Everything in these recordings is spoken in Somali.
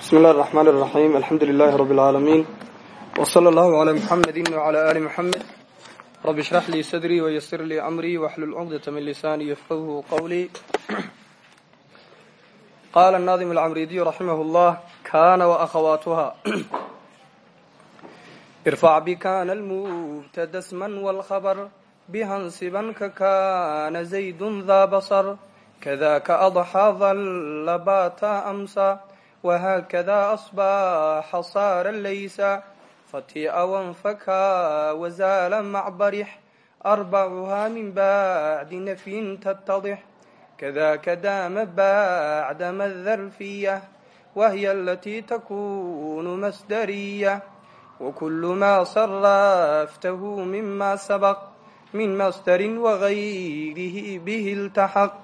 بسم الله الرحمن الرحيم الحمد لله رب العالمين وصلى الله على محمد وعلى آل محمد رب اشرح لي صدري ويسر لي أمري واحلل عقدة من لساني يفقهه قولي قال الناظم العمريدي رحمه الله كان وأخواتها ارفع بكان المبتدا اسما والخبر بها انصبا ككان زيد ذا بصر كذاك أضحى ظل بات أمسى وهكذا أصباح صار ليس فتيء وانفكى وزال مع برح أربعها من بعد نفي تتضح كذاك دام بعدما الذرفية وهي التي تكون مصدرية وكل ما صرفته مما سبق من مصدر وغيره به التحق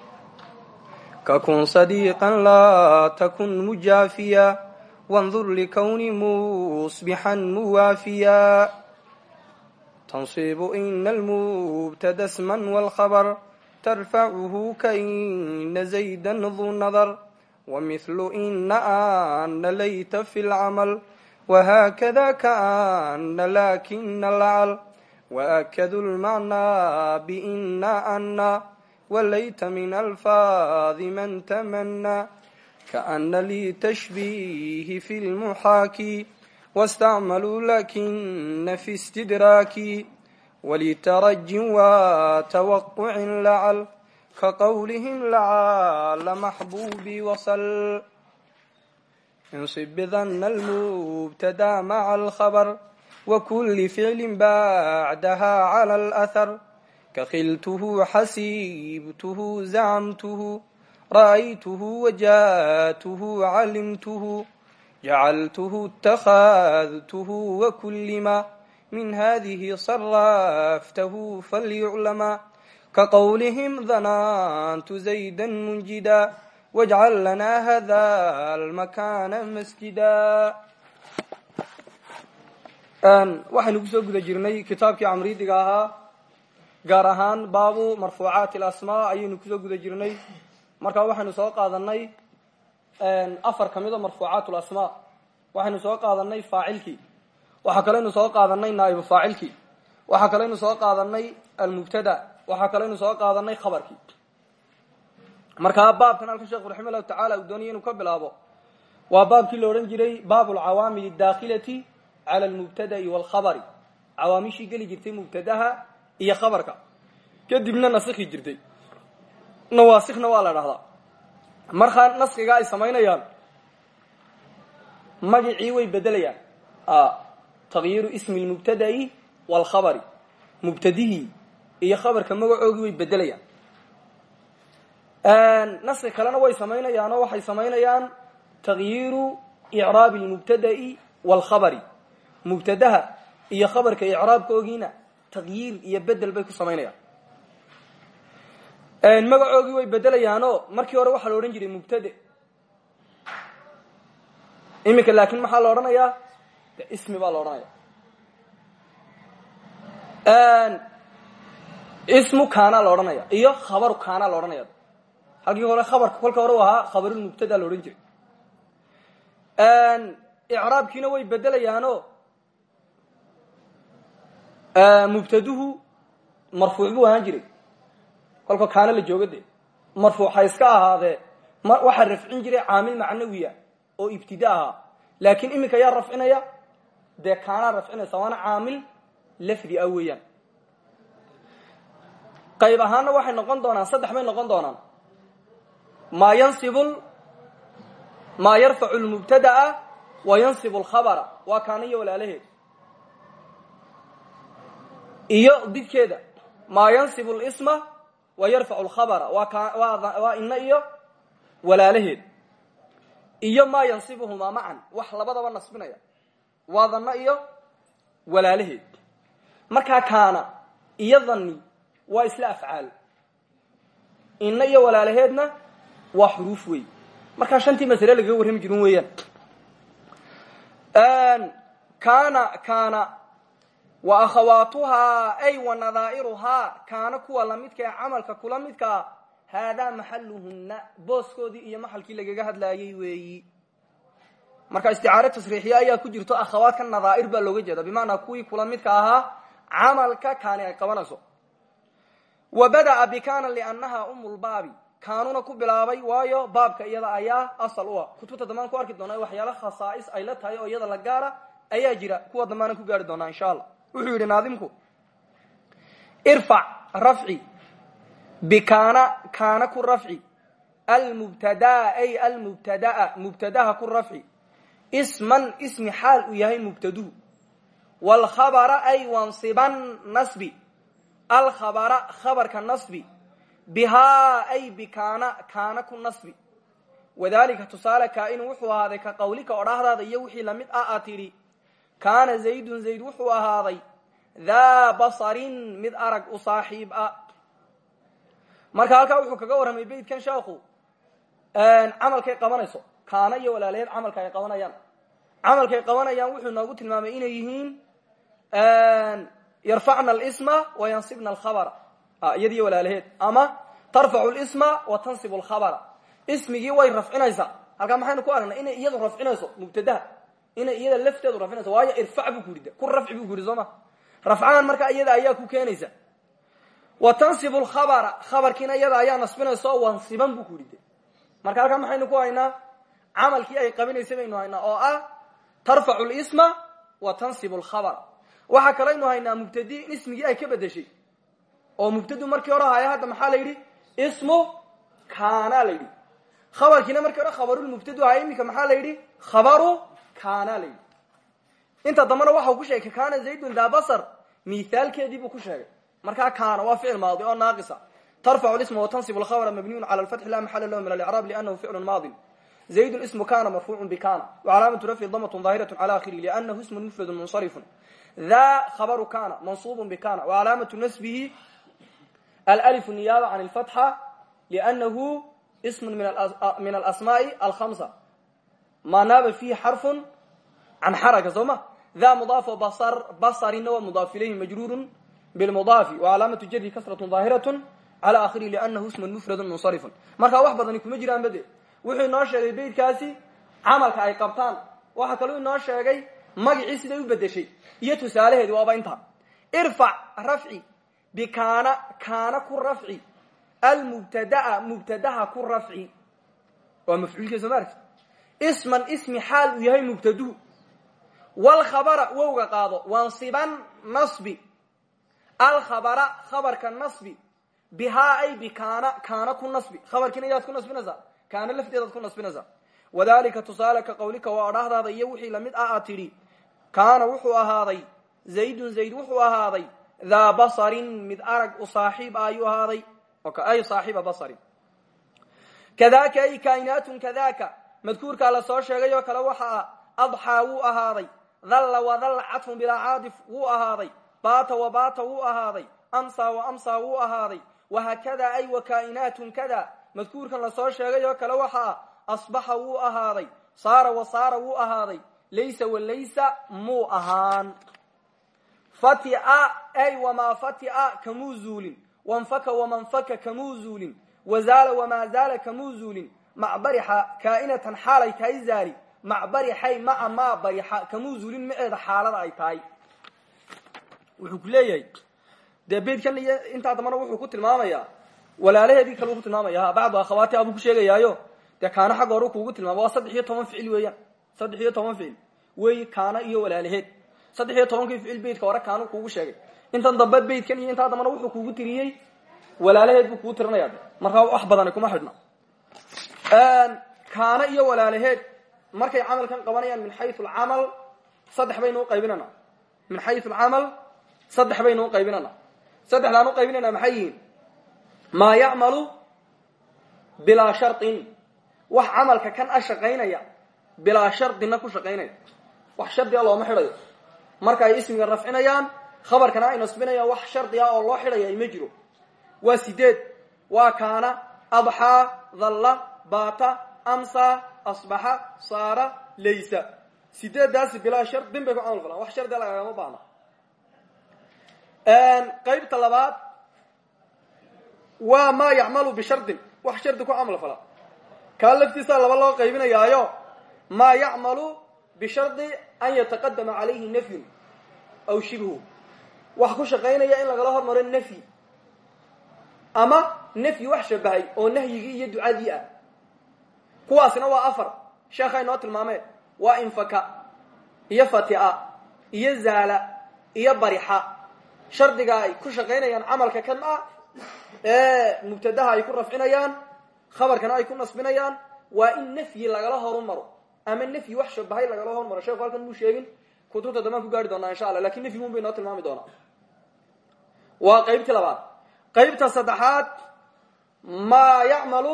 kakun sadiiqan laa takun mujaafiya wandur likowni musbixan muwaafiya tansiibu ina almubtada sman walkhabar tarfacuhu kaina zaydan duu nadar wamihlu ina aana layta fi lcamal wahaakada kaana laakina lacal waakadu lmacnaa biina ana walayta min alfaadi man tamanaa kaana lii tashbiihi fi lmuxaaki wastacmaluu lakina fi istidraaki walitarajin wa tawaqucin lacal ka qowlihim lacala maxbuubi wasal insib bidana almubtadaa maca alkhabar wakuli ficlin bacdaha cala alahar kakiltuhu xasiibtuhu zacamtuhu ra'aytuhu wajaatuhu calimtuhu jacaltuhu اtahaadtuhu wakulima min hadihi saraftahu falyuclama kaqowlihim danaantu zayda munjida wajcal lanaa hada almakaana masjida waxaynu ku soo guda jirnay kitaabkii camridiga ahaa gaar ahaan baabu marfuucaati alasmaa ayaynu ku soo guda jirnay. Markaa waxaynu soo qaadanay afar ka mida marfuucaat lasmaa waxaynu soo qaadanay faacilkii. Waxaa kaleynu soo qaadanay naaibu faacilkii. Waxaa kaleynu soo qaadanay almubtada. Waxaa kaleynu soo qaadanay khabarkii. Markaa baabkan halka sheekhu raxima llahu tacala uu doonaya inuu bilaabo waa baabkii la odhan jiray baab lcawaamil dakhilati cala almubtada'i walkhabari cawaamishii geli jirtay mubtadaha iyo khabarka. Kadibna nasikhi jirtay. Nawaasikna waa la dhahdaa markaa naskiga ay samaynayaan magacii way bedelayaan. Takyiru ismi lmubtada'i walkhabari mubtadihii iyo khabarka magacoogii way bedelayaan. Naski kalena way samaynayaanoo waxay samaynayaan takyiru icraabi lmubtada'i walkhabari mubtadaha iyo khabarka icraabkoogiina takyiir iyo bedel bay ku samaynayaan. Magacoogii way bedelayaanoo markii hore waxaa la odhan jiray mubtade. Iminka laakin maxaa la odhanayaa de ismi baa la odhanaya. Ismu kaana la odhanaya iyo khabaru kaana la odhanaya. Halkii hore khabarka kolka hore u ahaa khabarulmubtada la odhan jiray. Icraabkiina way bedelayaanoo mubtaduhu marfuuc buu ahaan jiray. Kolka kaana la jooga de marfuuxa iska ahaadee. Waxaa rafcin jiray caamil macnawiya oo ibtida ahaa. Laakiin iminka rafcinaya dee kaanaa rafcinaysa waana caamil lafdi ah qayb ahaanna waxay noqon doonaan saddex bay noqon doonaan. Maa yansibu maa yarfacu lmubtada'a wa yansibu lkhabara waa kaana iyo iyo didkeeda maa yansibu lisma wa yarfacu lkhabara waa ina iyo walaalaheed. Iyo maa yansibuhumaa macan wax labadaba nasbinaya. Waa iyo walaalaheed. Markaa kaana iyo dhanni isla afcaal. Ina iyo walaalaheedna waa xuruuf wey markaa shantii masale lagaga warrami jirin weeyaan. Kaana kaana wa akhawaatuhaa ay wa nadaa'iruhaa kaana kuwa lamidka ee camalka kula midkaa haadaa maxaluhunna booskoodii iyo maxalkii lagaga hadlaayay weeyi. Marka isticaare tasriixiya ayaa ku jirto akhawaadka nadaair baa looga jeeda bimacnaa kuwii kula midka ahaa camalka kaani ay qabanayso. Wa bada'a bikana liannaha umulbaabi kaanuna ku bilaabay waayo baabka iyada ayaa asal u ah. Kutubta dambaan ku arki doona waxyaala khasaais ay la tahay oo iyada la gaara ayaa jira kuwa dambaanan ku gaari doonaa insha allah wuxuu yidhi naadimku irfac rafci bikaana kaana ku rafci almubtadaa ay almubtadaa mubtadaha ku rafci isman ismi xaal uu yahay mubtaduhu wlkhabara ay wansiban nasbi alkhabara khabarka nasbi bihaa ay bikaana kaana ku nasbi. Wadalika tusaale kaainu wuxuu ahaaday ka qawlika odhaahdaada iyo wixii la mid ah tidhi kaana zaydun zayd wuxuu ahaaday daa basarin mid arag u saaxiib ah. Marka halkaa wuxuu kaga warramay beytkan sheekhu camalkay qabanayso. Kaana iyo walaalaheed camalka ay qabanayaan. Camalkay qabanayaan wuxuu noogu tilmaamay inay yihiin yarfacna alsma wa yansibna alkhabara. Iyadiyo walaalaheed ama tarfacu lsma wa tansibu lkhabara ismigii way rafcinaysaa. Halkaa maxaynu ku aragnay inay iyadu rafcinayso mubtadaha inay iyada lafteedu rafcinayso waayo irfac buu ku yidhi ku rafci buu ku iyada ayaa ku keenaysa. Wa tansibu lkhabara khabarkiina iyada ayaa nasbinaysa oo wansiban buu ku marka halkaa maxaynu ku haynaa? Camalkii ay qabinaysa baynu haynaa oo ah tarfacu lsma wa tansibu lkhabara waxaa kalaynu haynaa mubtadi in ay ka bedeshay. Oo mubtadu markii hore haya hadda maxaa la yidhi? Ismu kana la yidhi. Khabarkiina markii hore khabarulmubtadu haya iminka maxaa la yidhi? Khabaru kaana layidhi inta dambana waxau ku sheegay kaana zaydun daa basar mihaalkeedii buu ku sheegay. Markaa kaana waa ficil maadi oo naaqisa. Tarfacu isma watansib alkhabra mabniyun cala alfatxi laa maxala lahu min alcraab lianahu ficlu maadin zaydun ismu kana marfuucu bikana wacalaamatu rafci damatun daahiratu cala akhirihi lianahu ismun mufradun munsarifun. Daa khabaru kana mansuubu bikana wacalaamatu nasbihi alalifu niyaaba can alfatxa lianahu ismun min alasmaai alkhamsa ma naaba fiihi xarfu can xaraka soo ma da mudaaf basarina waa mudaaf ilayhi majruuru bilmudaafi wcalaamatu jari kasrat daahiraة cala akhirihi lأnnahu ism mufradu munsarifun markaa wax badani kuma jiraan bade wuxuu inoo sheegay beytkaasi camalka ay qabtaan waxaa kaluu inoo sheegay magacii siday u bedeshay iyo tusaalaheedi waaba intaa irfac rafci bikaana kaana ku rafci almubtadaa mubtadaha ku rafci waa mafcuulkiisa soo maarti isman ismi xaal uu yahay mubtaduhu walkhabara wowga qaado wansiban nasbi. Alkhabara khabarka nasbi. Bihaa ay bikaana kaana ku nasbi. Khabarkiina yaad ku nasbinaysaa? Kaana lafteedaad ku nasbinaysaa? Wadalika tusaale ka qawlika waa odhahdaada iyo wixii la mid ah aad tidhi. Kaana wuxuu ahaaday zaydun zayd wuxuu ahaaday daa basarin mid arag u saaxiib a ayuu ahaaday. Ay saaxiiba basarin. Kadaka ay kainaatun kadaka madkuurkaa la soo sheegay oo kale waxa ah adxaa wuu ahaaday. Dhalla wadalla catfun bilaa caadif wuu ahaaday. Baata wa baata wuu ahaaday. Amsa wa amsa wuu ahaaday. Wahakada ay wa kainaatun kada. Madkuurkan la soo sheegay oo kale waxa ah asbaxa wuu ahaaday. Saara wa saara wuu ahaaday. Laysa walaysa muu ahaan. Fatia ay wamaa fatia kamuu zuulin. Wanfaka wamanfaka kamuu zuulin. Wazaala wamaa zaala kamuu zuulin macbarixa kaainatan xaalay tahay zaali macbarixay maca maa barixa kamuu zuulin maceeda xaalada ay tahay. Wuxuu ku leeyahay dee iyo intaa dambana wuxuu ku tilmaamayaa walaalaheedii kale uu ku tilmaamaya bacdu akhawaati abuu ku sheegayaayo dee kaana xagga hore kuugu tilmaama waa saddex ficil weeyaan saddex iyo toban ficil wey kaana iyo walaalaheed. Saddex iyo tobankii ficil beytka hore kaanu sheegay. Intan dambe kaana iyo walaalaheed. Markay camalkan qabanayaan min xayu alcamal saddex baynu uqaybinana min xayu alcamal saddex baynu uqaybinana saddexdaan uqaybinayna maxay yihiin? Maa yacmalu bilaa sharin wax camalka kan a shaqaynaya bilaa shardina ku shaqaynaya. Wax shardiga looma xidhayo. Marka ay ismiga rafcinayaan khabarkana ay nasbinayaan wax shardi ah oo loo xidhaya ma jiro. Waa sideed waa kaana adxaa dhalla baata amsa asbaxa saara laysa. Sideedaasi bilaa shardin bay ku camal falaan wax shardiga lagagama baahna. Qaybta labaad waa maa yacmalu bishardin. Wax shardi ku camal fala. Kaa laba loo qaybinayaayo. Maa yacmalu bishardi an yataqadama calayhi nafyun aw shibhu. Wax ku shaqaynaya in lagala hormaro nafyi. Ama nafyi wax shabahay oo nahyigii iyo ducadii ah kuwaasna waa afar. Sheekha inoo tilmaamee waa infaka iyo fatia iyo zaala iyo barixa. Shardiga ay ku shaqaynayaan camalka kan ah ee mubtadaha ay ku rafcinayaan khabarkana ay ku nasbinayaan waa in nafyi lagala horumaro ama nafyi wax shabahay lagala hormaro sheeku halkan muu sheegin kutubta dambaan ku gaari doonaa insha alla laakiin nafyigun bay inoo tilmaami doonaa. Waa qaybtii labaad. Qaybta saddexaad ma yacmalu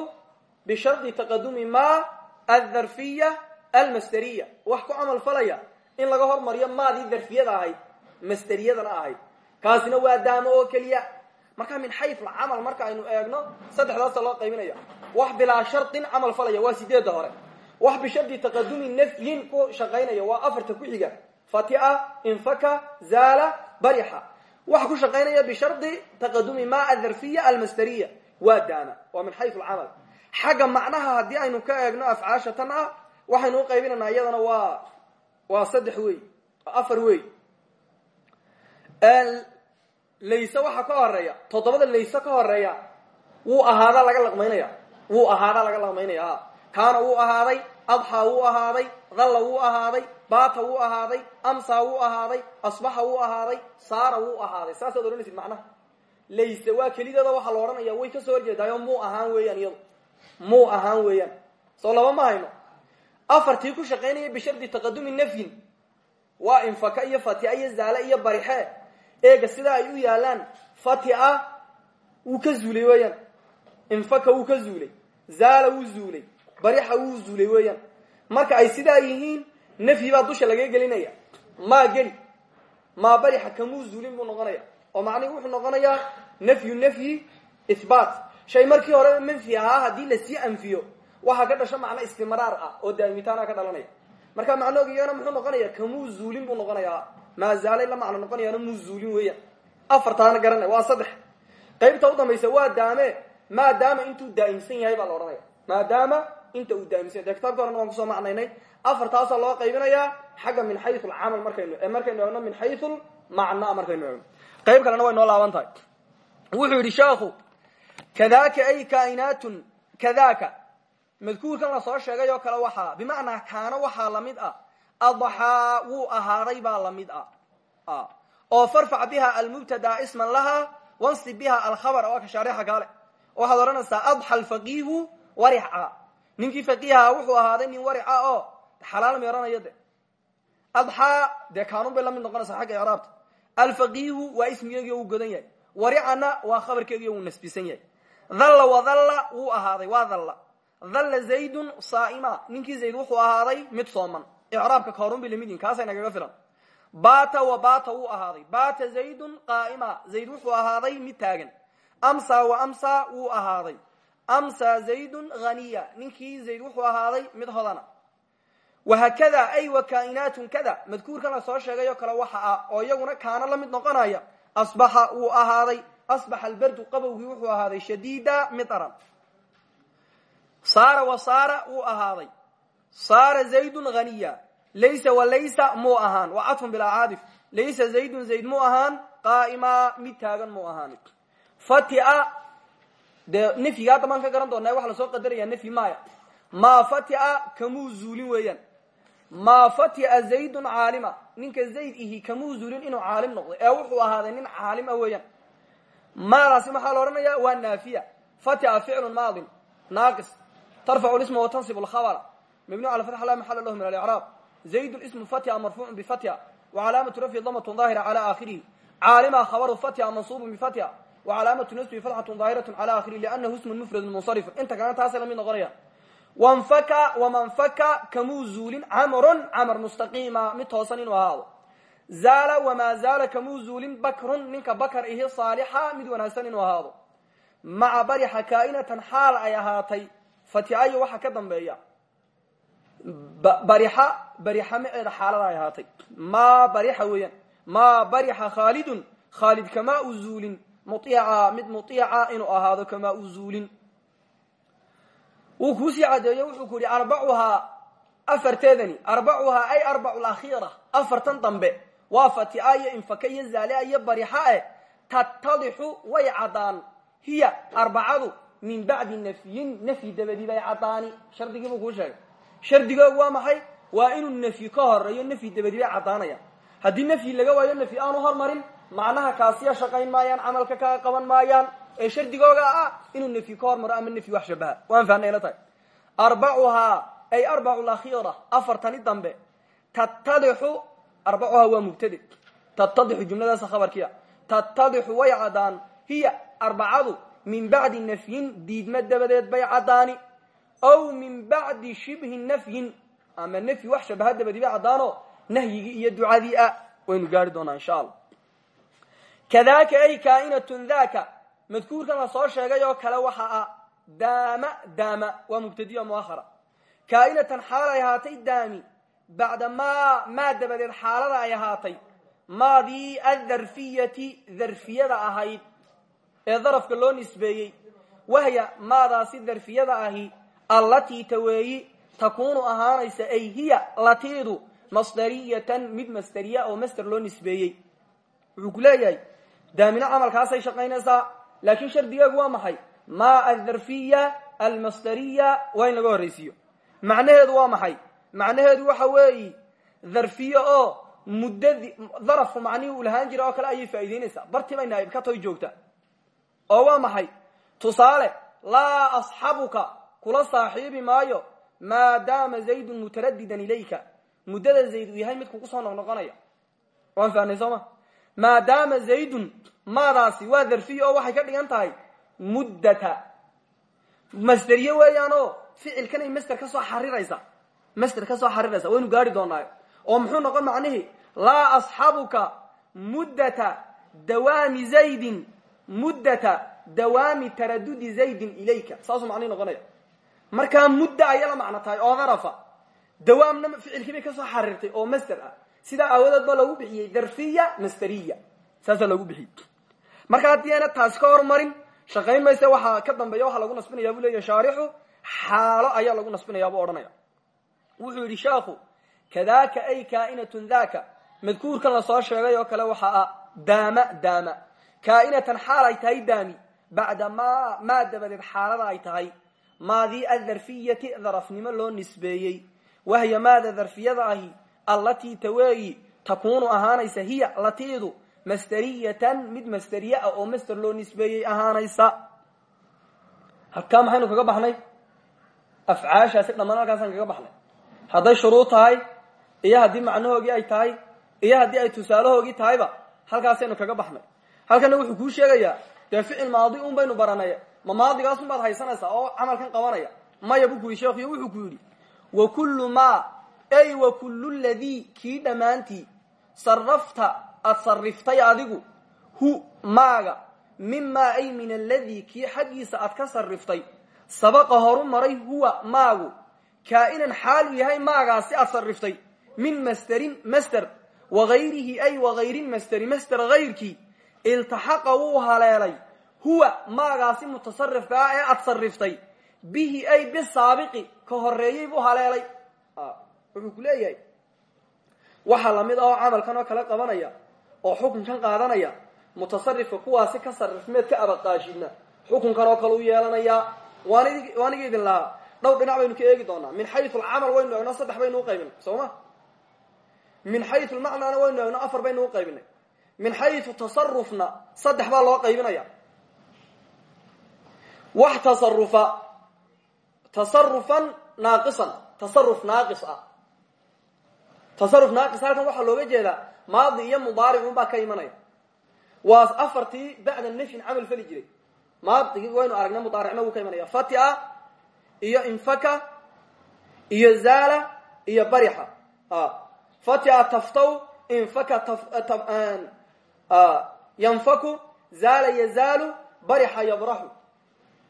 bishardi taqadumi ma adharfiya almasderiya wax ku camal falaya in laga hormariyo maadii darfiyada ahayd masderiyadana ahayd kaasina waa daamo oo keliya marka min xayu camal marka aynu eegno saddexdaasa loo qaybinaya wax bilaa shardin camal falaya waa sideedda hore wax bishardi taqadumi nafyin ku shaqaynaya waa afarta ku xiga fatia infaka zaala barixa waxa ku shaqaynaya bishardi taqadumi ma adharfiya almasderiya waa daama waa min xayu camal xagga macnaha haddii aynu ka eegno afcaasha tan ah waxaynu u iyadana waa waa saddex wey afar wey layse waxa ka horreeya toddobada layse ka horreeya wuu ahaadaa laga laqmaynaya. Wuu ahaadaa laga laqmaynaya. Kaana wuu ahaaday adxaa wuu ahaaday dhalla wuu ahaaday baata wuu ahaaday amsa wuu ahaaday asbaxa wuu ahaaday saara wuu ahaaday. Saasaad odhanaysid macnaha. Layse waa kelideeda waxaa la odhanaya way ka soo horjeedaayo muu ahaan weeyaan iyadu muu ahaan weeyaan. Soo laba ma hayno. Afartii ku shaqaynaya bishardi taqadumi nafyin. Waa infaka iyo fatia iyo zaale iyo barixe. Eega sidaa ay u yaalaan fatia wuu ka zuulay weeyaan. Infaka wuu ka zuulay. Zaala wuu zuulay. Barixa wuu zuulay weeyaan. Marka ay sidaa yihiin nafyi baa dusha laga gelinaya. Maa geli. Maa barixa kamuu zuulin buu noqonaya oo macnihi wuxuu noqonayaa nafyu nafyi ihbaat shay markii hore manfi ahaa haddii la sii anfiyo waxaa ka dhasho macno istimraar ah oo daa'imitaana ka dhalanaya. Marka macnoogiyana muxuu noqonaya kamuu zuulin buu noqonayaa. Maa zaalay la macno noqonayaana muu zuulin weeyaan afartaana garanay waa saddex. Qaybta u dambaysa waa daame maadaama intuu daa'imsan yahay baa la odhanaya. Maadaama inta uu daa'imsan yahay de kitaabka horena waan ku soo macnaynay afartaasaa loo qaybinayaa xagga min xayu lcamal markaynu markaynu eegno min xayu lmacna markaynu eegno. Qayb kalena way noo laaban tahay. Wuxuu yidhi sheekhu kadaka ay kainaatun kadaka madkuurkan la soo sheegay oo kale waxaa bimacnaa kaana waxaa la mid ah adxaa wuu ahaaday baa la mid ah oo farfac biha almubtada isman laha wansib biha alkhabr waa ka shaarixa kaale waxaad odhanaysaa adxa alfaqiihu warica ninkii faqiiha wuxuu ahaaday nin warica oo xalaal meeranaya de adxaa dee kaanun bay la mid noqonaysaa xagga icraabta alfaqiihu waa ismigeegiyo uu godan yahay waricana waa khabarkeegiyo wuu nasbisan yahay. Dhalla wadalla wuu ahaaday waa dhalla. Dhalla zaydun saa'ima ninkii zayd wuxuu ahaaday mid sooman. Icraabka kaorun bay la mid yihiin kaasay nagaga filan. Bata wa bata wuu ahaaday. Bata zaydun qaa'ima zayd wuxuu ahaaday mid taagan. Amsa wa amsa wuu ahaaday. Amsa zaydun haniya ninkii zayd wuxuu ahaaday mid hodana. Wahakada ay wa kainaatun kada. Madkuurkan la soo sheegay oo kale waxa ah oo iyaguna kaana la mid noqonaya asbaxa wuu ahaaday asbaxa albardu qabowgii wuxuu ahaaday shadiida mid daran saara wa saara wuu ahaaday. Saara zaydun haniya laysa wa laysa muu waa cadfun bilaa caadif laysa zaydun zayd mu ahaan qaa'ima mid fatia dee nafyiga hadda garan doonaa waxa la soo qadaraya nafyi maya maa fatia kamuu zuulin weeyaan maa fatya zaydun caalima ninka zayd ihi kamuu zulin inuu caalim noqday ee wuxuu ahaaday nin caalim a weeyaan maadaasi waxaa la odhanayaa waa naafiya fatya ficlu maadin naaqis tarfacu lisma watansibu lkhabra mabnu cala fatx la maxala lahu min alicraab zayd ismu fatya marfuucu bifatya wacalaamatu rafyi damatun daahira cala aakhirihi caalima khabaru fatya mansuubun bifatya wacalaamatu nasbi fatxatun daahiratu cala aakhirihi liannahu ismun mufradun munsarifu inta kalena taasay la mid noqonaya wanfaka wamanfaka kamuu zuulin camrun camr mustaqiima mid toosan inuu ahaado zaala wamaa zaala kamuu zuulin bakrun ninka bakar ihi saalixa mid wanaagsan inuu ahaado maca barixa kaa'inatan xaal ay ahaatay fatiayo waxaa ka dambeeya barixa barixa maceeda xaalada ay ahaatay maa barixa weeyaan maa barixa khaalidun khaalid kamaa u mid muiica inuu ahaado kamaa u wuu kuusii cadeeyo wuxuu ku yihi arbacuhaa afarteedani arbacuhaa ay arbacu lakhiira afartan dambe waa fatia iyo infaka iyo zaalia iyo barixa eh tattadixu way caddaan. Hiya arbacadu min bacdi nafyin nafyi dabadii bay caddaani. Shardigiibuu kuu sheegay. Shardigoogu waa maxay? Waa inuu nafyi ka horeeyo nafyi dabadii bay caddaanayaan. Haddii nafyi laga waayo nafyi aanu hormarin macnaha kaasiya shaqayn maayaan camalka kaa qaban maayaan ee shardigooga ah inuu nafyi ka hormaro ama nafyi wax shabaha. Waan fahnay la tahay. Arbacuhaa ay arbacu lakhiira afartani dambe tattadixu arbacuhaa waa mubtade tattadixu jumladaasa khabarkiia tattadixu way caddaan hiya arbacadu min bacdi nafyin diidma dabadeed bay caddaani. Aw min bacdi shibhi nafyin ama nafyi wax shabaha dabadii bay caddaanoo nahyigii iyo ducadii ah. Waynu gaari doonaa insha allah. Kadaka ay kaainatun madkuurkan la soo sheegay oo kale waxa ah daama daama waa mubtadiya muahara kaainatan xaal ay ahaatay daami. Bacda maa maa dabadeed xaalada ay ahaatay. Maadii adarfiyati darfiyada ahayd ee darafka loo nisbeeyey. Wahya maadaasi darfiyada ahi allatii taweeyi takuunu ahaanaysa ay hiya latiidu masdariyatan mid masderiya oo masder loo nisbeeyey. Wuxuu ku daamino camalkaasay shaqaynaysaa laakiin shardigeegu waa maxay? Maa adarfiya almasdariya waa in laga horraysiiyo. Macnaheedu waa maxay? Macnaheedu waxa weeyi darfiye oo muddadi darafku macnihii uu lahaan jira oo kale ayay faa'idaynaysaa bartii bay naaib ka toy joogta. Oo waa maxay? Tusaale laa asxabuka kula saaxiibi maayo maadaama zaydun mutaradidan ilayka. Muddada zayd uu yahay mid kugu soo noqnoqonaya. Waan fahnay soo ma? Maadaama zaydun maadaasi waa darfiye oo waxay ka dhigan tahay muddata. Masderiye weeyaanoo ficilkanay soo xariraysa. Master ka soo xariraysa waynu gaari doonaayo. Oo muxuu noqon macnihii laa asxabuka muddata dawaami zaydin muddata dawaami taradudi zaydin ilayka. Saasuu macnihi noqonaya. Markaa mudda ayay la macno tahay oo darafa dawaamna ficilkii bay ka soo xarirtay oo master ah. Sidaa aawadeed baa loogu bixiyey darfiya masteriya saasaa loogu bixiyey marka haddii ayna taasi ka hormarin shaqayn mayse waxaa ka dambeeya waxaa lagu nasbinaya buu leeyahy shaarixu xaalo ayaa lagu nasbinaya buu odhanaya wuxuu yidhi sheekhu kadaka ay kaainatun daka madkuurkan la soo sheegay oo kale waxa ah daama daama. Kaainatan xaal ay tahay daami. Bacda ma maa dabadeed xaalada ay tahay. Maadii adarfiyati darafnimo loo nisbeeyey. Wahya maada darfiyada ahi allatii taweeyi takuunu ahaanaysa hiya latiidu masderiyatan mid masderiye ah oo master loo nisbeeyey ahaanaysa. Halkaa maxaynu kaga baxnay? Afcaashaasi dhammaan halkaasaan kaga baxnay. Hadday shuruud tahay iyo haddii macnahoogii ay tahay iyo haddii ay tusaalahoogii tahayba halkaasaynu kaga baxnay. Halkana wuxuu kuu sheegayaa dee ficil maadi un baynu baranay ma maadigaasun baad haysanaysaa oo camalkan qabanaya. Maya buu ku yidhi sheekhiyo wuxuu ku yidhi wa kullu maa ay wa kullu ladii kii dhammaantii sarafta aad sariftay adigu hu maaga mimaa ay min aladii kii xaggiisa aad ka sariftay sabaqa horu maray huwa maagu. Kaa'inan xaalu yahay maagaasi aad sariftay min masderin masder wagayrihi ay wagayrin masderi masder hayrkii iltaxaqa wuu haleelay. Huwa maagaasi mutasarifka ah ee aad sariftay bihi ay bisaabiqi ka horeeyey buu haleelay. Wuxuu ku leeyahay. Waxaa la mid ah oo camalkan oo kale qabanaya oo xukunkan qaadanaya mutasarifka kuwaasi ka sarifmeed ka abaqaashidna xukunkan oo kale u yeelanayaa waaniga idin lahaa. Dhowr dhinac baynu ka eegi doonaa. Min xayu alcamal waynu egno saddex baynu uqaybinay soo ma? Min xayu lmacnaana waynu egno afar baynu uqaybinay min xayu tasarufna saddex baa loo qaybinaya. Wax tasarufa tasarufan naaqisan tasaruf naaqis ah tasaruf naaqis halkan waxaa looga jeedaa maadi iyo mudaaric un baa ka imanaya. Waa afartii bacda nafyin camal fali jiray. Maadigi waynu aragna mudaaricna wuu ka imanaya. Fatia iyo infaka iyo zaala iyo barixa. Fatia taftaw infaka yanfaku zaala yazaalu barixa yabraxu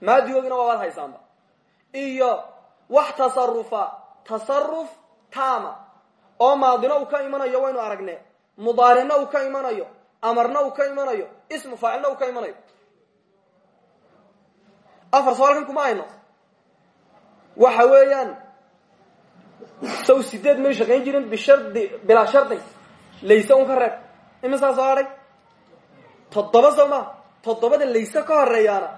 maadigoogina waa waad haysaanba. Iyo wax tasarufa tasaruf tama oo maadina uu ka imanayo waynu aragne mudaaricna uu ka imanayo amarna uu ka imanayo ismu faacilna uu ka imanayo. Afar soo halkan kuma hayno waxa weeyaan saw sideed may shaqayn jirin bishardi bilaa shardin layse un ka reeb. Imisaa soo hadhay toddoba soo maa toddobada layse ka horeeyaana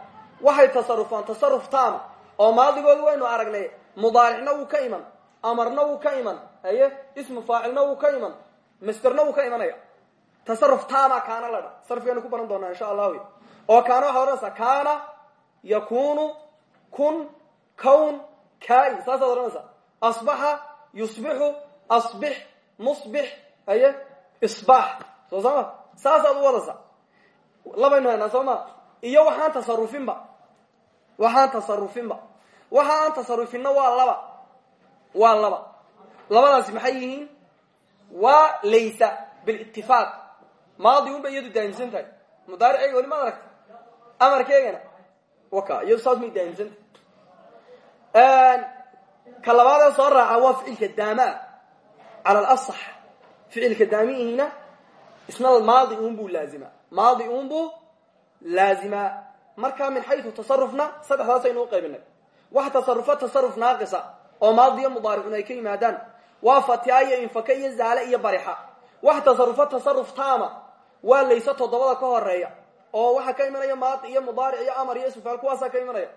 waxay tasarufaan tasaruf taama oo maadigooda waynu aragnay mudaaricna wuu ka iman amarna wuu ka iman haye ismu faacilna wuu ka iman. Masterna wuu ka imanaya. Tasaruf taama kaana la dha. Ku baran doonaa insha allahu oo kaana waxaa odhanaysaa kaana yakunu kun kown kai saasaad odhanaysaa. Asbaxa yusbixu asbix musbix. Haye isbaax. Soo saama? Saasaad u wadaysaa. Soo ma? Iyo waxaan tasarufinba waxaan tasarufinba waxa aan tasarufinna waa laba. Waa laba labadaasi maxay yihiin? Waa laysa bilitifaaq maadi un bay iyadu daa'imsan tahay mudaariceyga weli maad aragta waka iyadu saas may daa'imsan tahay ka soo raaca waa ficilka daamaa. Cala alasax ficilka daamiihina isna maadi un buu laazimaa maadi un buu laazimaa markaa min xayu tasarufna saddexdaas aynu uqaybinay wax tasarufo tasaruf naaqisa. Oo maadiyo mudaaricun ay ka waa fatiha iyo infaka iyo zaale iyo barixa. Wax tasarufo tasaruf taama. Waa layse toddobada ka horreeya oo waxaa ka imanaya maadi iyo mudaaric iyo amar iyo ismufaal kuwaasaa ka imanaya.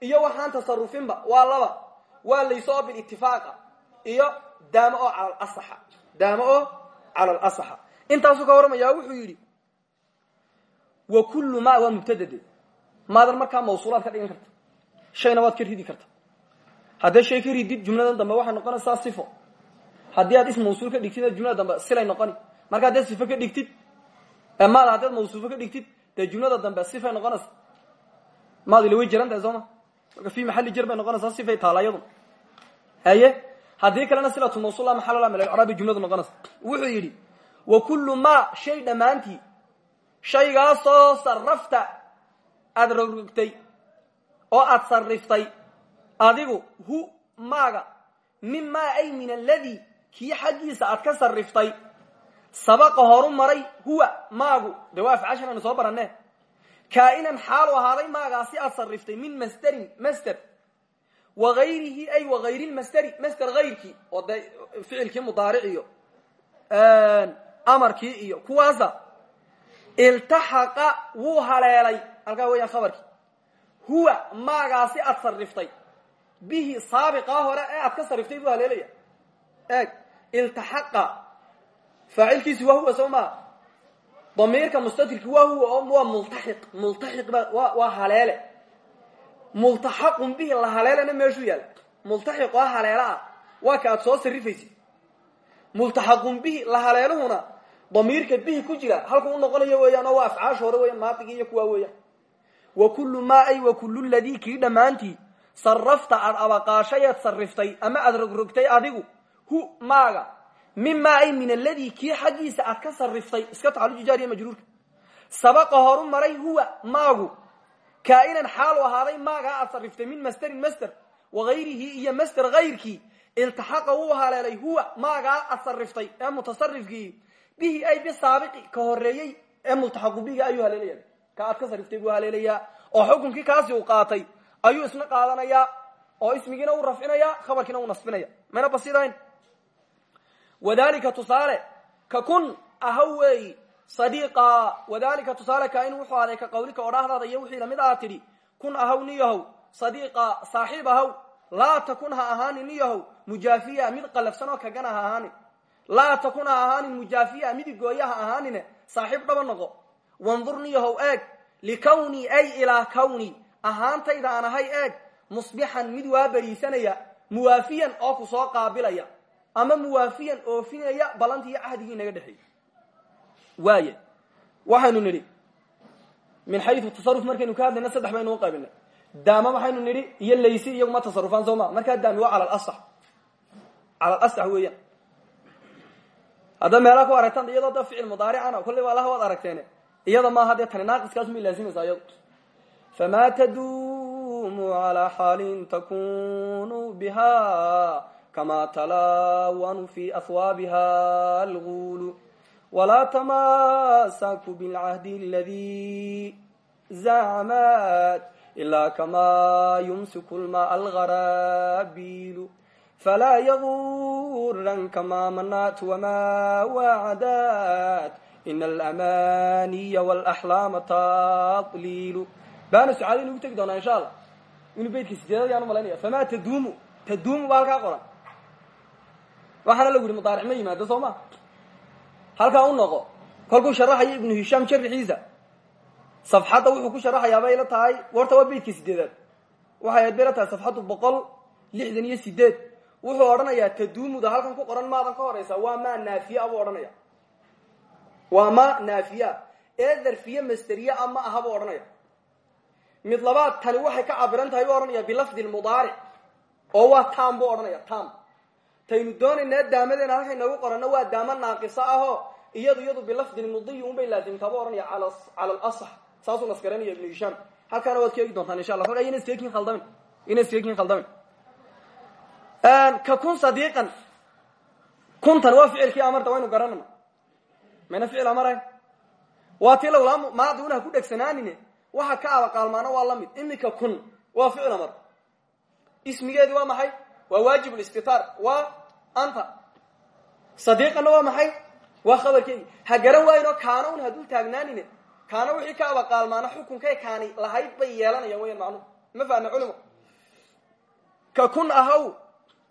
Iyo waxaan tasarufinba waa laba. Waa layse oo bilitifaqa iyo daamo oo cala alasaxa daamo oo cala alasaxa intaasuu ka warramaya wuxuu yidhi wa kullu ma waa mubtadade. Maadan markaa mawsuulaad ka dhigan karta. Shayna waad ka ridi karta. Haddee shay ka ridid jumladan dambe waxay noqonaysaa sifo haddii aad is mawsuul ka dhigtid jumlada dambe silay noqoni. Marka haddaad sifo ka dhigtid maada haddaad mawsuufo ka dhigtid dee jumlada dambe sifay noqonaysa maad ila way jiran tahay soo ma? Marka fi maxalli jar bay noqonaysaa sifay taala iyadu. Haye haddii kalena silatu mawsuula maxalala mel crabi jumladu noqonaysa. Wuxuu yidhi wa kullu ma shay dhammaantii shaygaasoo sarafta aada rogrogtay oo aada sariftay adigu hu maaga mimaa ay min alladii kii xaggiisa aad ka sariftay sabaqa horu maray huwa maagu de waa afcaashan aynu soo baranne kaa'inan xaalu ahaaday maagaasi aad sariftay min masderin masder wa hayrihi ay wa hayri lmasderi masder hayrkii oo dee ficilkii mudaaric iyo amarkii iyo kuwaasa. Iltaxaqa wuu haleelay. Halkaa weeyaan khabarkii. Huwa maagaasi aad sariftay bihi saabiqaa hore ee aad ka sariftay buu haleelaya. Eeg iltaxaqa faacilkiisi waa huwa soo maa damiirka mustatirki waa huwa waa multaxiq. Multaxiq ba wa waa haleele. Multaxaqun bihi la haleelana meeshuu yaalla multaxiq oo haleela ah. Waa ka aad soo sarifaysid multaxaqun bihi la haleeluhuna damiirka bihi ku jira halku u noqonayo weeyaan oo waa afcaasha hore weeyaan maadigi iyo kuwaa weeyaan. Wa kullu maa ay wa kullu ladii kii dhammaantii sarafta aad abaqaashayaad sariftay ama aad rogrogtay adigu hu maaga mimaa ay min alladii kii xaggiisa aad ka sariftay iska tacaluji jaariya majruurka. Sabaqa horu maray huwa maagu. Kaa'inan xaalu ahaaday maagaa aad sariftay min masderin masder wagayrihi iyo masder hayrkii iltaxaqa wuu haleelay huwa maagaa aad sariftay ee mutasarifkii bihi ay bisaabiqi ka horeeyey ee multaxaqu bihiga ayuu ka aad ka sariftay buu oo xukunkii kaasi uu qaatay ayuu isna qaadanayaa oo ismigiina uu rafcinaya khabarkiina uu nasbinaya mayna basidayn wadalika tusaale ka kun ahaw weeyi sadiiqa. Wadalika tusaale ka in wuxuu aday ka qawlika odhaahdaada iyo wixii la mid aa tidhi kun ahaw niyahow sadiiqa saaxiib ahaw. Laa takun ha ahaanin niyahow mujaafiya mid qalafsan oo kagana ha ahaanin. Laa takun ha ahaanin mujaafiya mid gooya ha ahaanine saaxiib dhaba noqo. Wandur niyahow eeg. Likawnii ay ilaa kawni. Ahaantayda aan ahay eeg. Musbixan mid waa beriisanaya muwaafiyan oo ku soo qaabilaya ama muwaafiyan oofinaya ballantii iyo cahdigii inaga dhexeeyey waaye waxaynu nidhi min xayu tasaruf markaynu ka hadlayna saddex baynu uqaybinay daama waxaynu nidhi iyo laysi iyaguma tasarufaan soo ma. Markaa daami waa cala alasax cala alasax weeyaan. Hadda meelaha ku aragtaan iyadoo da ficil mudaaricana kolley waa laha waad aragteene. Iyada maaha dee tani naaqiskaas may laazimaysaa iyado famaa taduumu calaa xaalin takunu biha kama talaawanu fi ahwaabiha alguulu walaa tamasaku bilcahdi aladi zacmat ilaa kama yumsiku lmaa algharabilu falaa yaduranka ma manaat wama wacdaat ina alamaniya walaxlaama tadliilu baana sucaada inugu tegi doonaa insha allah inuu beytka sideedad yaan u malaynaya fama taduumu taduumu baa halkaa qoran waxaana lagu yihi mudaaric ma yimaado soo ma? Halkaa u noqo kolkuu sharaxayo ibnu hishaam sharixiisa safxadda wuxuu ku sharaxayaa bay tahay? Warta waa beytka sideedaad. Waxay ahayd bay la tahay safxaddu boqol lixdan iyo sideed. Wuxuu odhanayaa taduumuda halkan ku qoran maadan ka horeysa waa maa naafiya buu odhanaya waa ma naafiya ee darfiye masteriye a ma aha buu odhanaya mid labaad tani waxay ka cabiran tahay buu odhanaya bilafdi lmudaaric oo waa tam buu odhanaya tam taynu doonaynaa daamadeena halkay noogu qoranno waa daamo naaqiso ahoo iyadu iyadu bilafdin mudiyi unbay laasimtaa buu odhanaya cala alasax saasuu naskaranaya ibnu hishaam. Halkaana waad ka eegi doontaan insha allah ina iskakin khaldamin. Ina iskakin khaldamin. Ka kun sadiiqan. Kuntan waa ficilkii amarda waynu garanana mayna ficil amarayn. Waa tii lawlaa maadi una ha ku dhegsanaanine. Waxa ka abaqaalmaano waa la mid. Imika kun. Waa ficil amar. Ismigeedi waa maxay waa waajib listitaar waa anta. Sadiiqanna waa maxay? Waa khabarkeegi ha garan waayno kaana un hadul taagnaanine kaana wixii ka abaqaalmaano xukunkay kaani lahayd bay yeelanayaan weyan macnuhu ma fahna culimo ka kun ahaw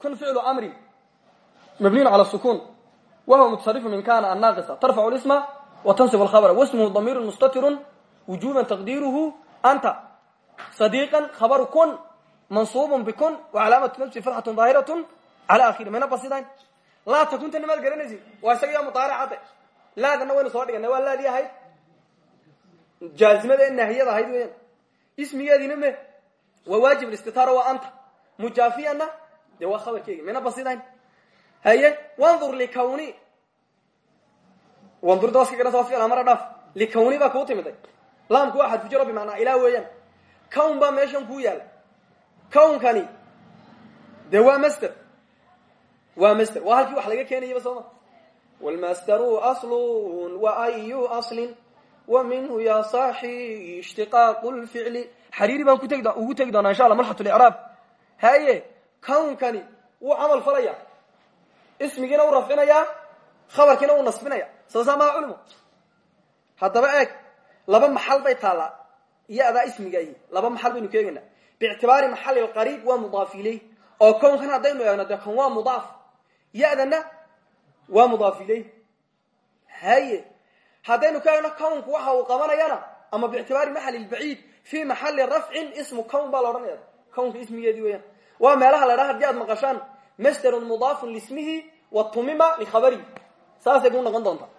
kun ficlu amrin mabniyn cala sukun. Wahuwa mutasarifu min kana annaaqisa tarfacu lisma wa tansib alkhabra wasmuhu damiiru mustatirun wujuban taqdiiruhu anta. Sadiiqan khabaru kun mansuubun bikun wa calaamatu nafsi fatxatun daahiratun cala akhiri mayna basidayn laa takuntana maad garanaysid waa isaga yaa mudaaracadde laadana waynu soo dhigana waa laadii ahayd jaazimada ee naahiyada ahayd weeyaan ismigeediina me waa waajib istitaara waa anta mujaafiyanna dee waa khabarkeegi mayna basidayn haye wandur likawni wandurda waska garan waa ficil amara dhaaf likawni baa kuu timiday laamku waa xadfu jiro bimacnaa ilaa weeyaan kawn baa meeshan kuu yaalla kawnkani dee waa master. Waa master. Waa halkii wax laga keenayaba soo ma? Wlmasteru aslun wa ayu aslin wa minhu ya saaxi ishtiqaaqu lficli xariiri baan ugu tegi doonaa insha allah malxat licraab haye kawnkani wuu camal falaya ismigiina u rafcinaya khabarkiina uu nasbinaya soo saa maha culimo haddaba eeg laba maxal bay taallaa. Iyo adaa ismigaayi laba maxal baynu ka eegaynaa biictibaari maxali lqariib waa mudaaf iley oo kownkan haddaynu eegno dee kan waa mudaaf. Ya-dana waa mudaaf iley haye haddaynu ka eegno kownku waxa uu qabanayana ama biictibaari maxali lbaciid fii maxali rafcin ismu kown baa la odhanaya kownka ismigeedii weeyaan. Waa meelaha la dhaha haddii aad maqashaan masderun mudaafun lismihi wa tumima likhabarihi saasay kuu noqon doontaa.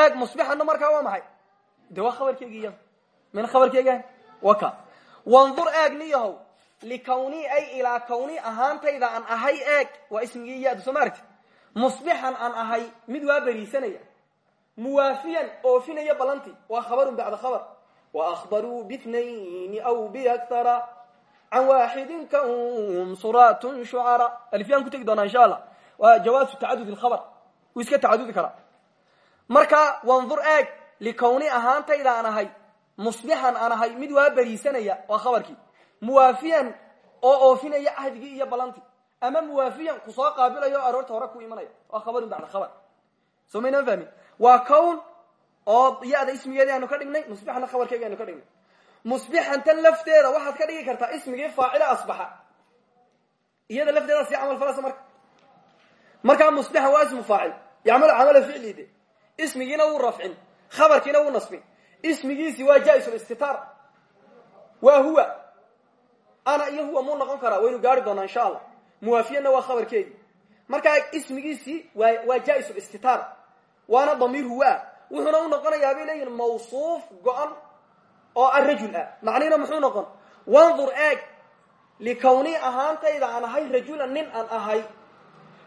Eeg musbixana markaa waa maxay? De waa khabarkeegi iya mina khabarkeegaha wa ka wandur eeg niyahow likawni ay ilaa kawni ahaantayda aan ahay eeg waa ismigii yaadu soo ma aragti musbixan aan ahay mid waa beriisanaya muwaafiyan oofinaya balanti waa khabarun bacda khabar. Wa akhbaruu bithnayni aw biaktara can waaxidin kahum suratun shucara alifyaan ku tegi doonaa insha allah waa jawaazu tacadud lkhabar wuu iska tacadudi karaa marka wandur eeg likawni ahaantayda aan ahay musbixan aan ahay mid waa beriisanaya waa khabarkii. Muwaafiyan oo oofinaya cahdigii iyo balanti ama muwaafiyan ku soo qaabilayo o aroorta hore ku imanaya. Waa khabarun bacda khabar. Soo maynama fahmin? Waa kown oo ya-da ismigeedii aanu ka dhignay musbixana khabarkeegi aanu ka dhignay. Musbixantan lafteeda waxaad ka dhigi kartaa ismigii faacile asbaxa. Iyada lafteeda sii camal falasa marka. Markaa musbixan waa ismu faacil. Yacmalu camala ficli de ismigiina wuu rafcin khabarkiina wuu nasbin ismigiisi waa jaa-isulistitaar waa huwa. Ana iyo huwa muu noqon karaa? Waynu gaari doonaa insha allah muwaafiyanna waa khabarkeedii markaa ismigiisii waa jaa-isulistitaar waana damiir huwa. Wuxuuna u noqonayaa bay leeyihiin mawsuuf go-an oo arajul ah. Macnihina muxuu noqon? Wandur eeg. Likawni ahaantayda aan ahay rajulan nin aan ahay.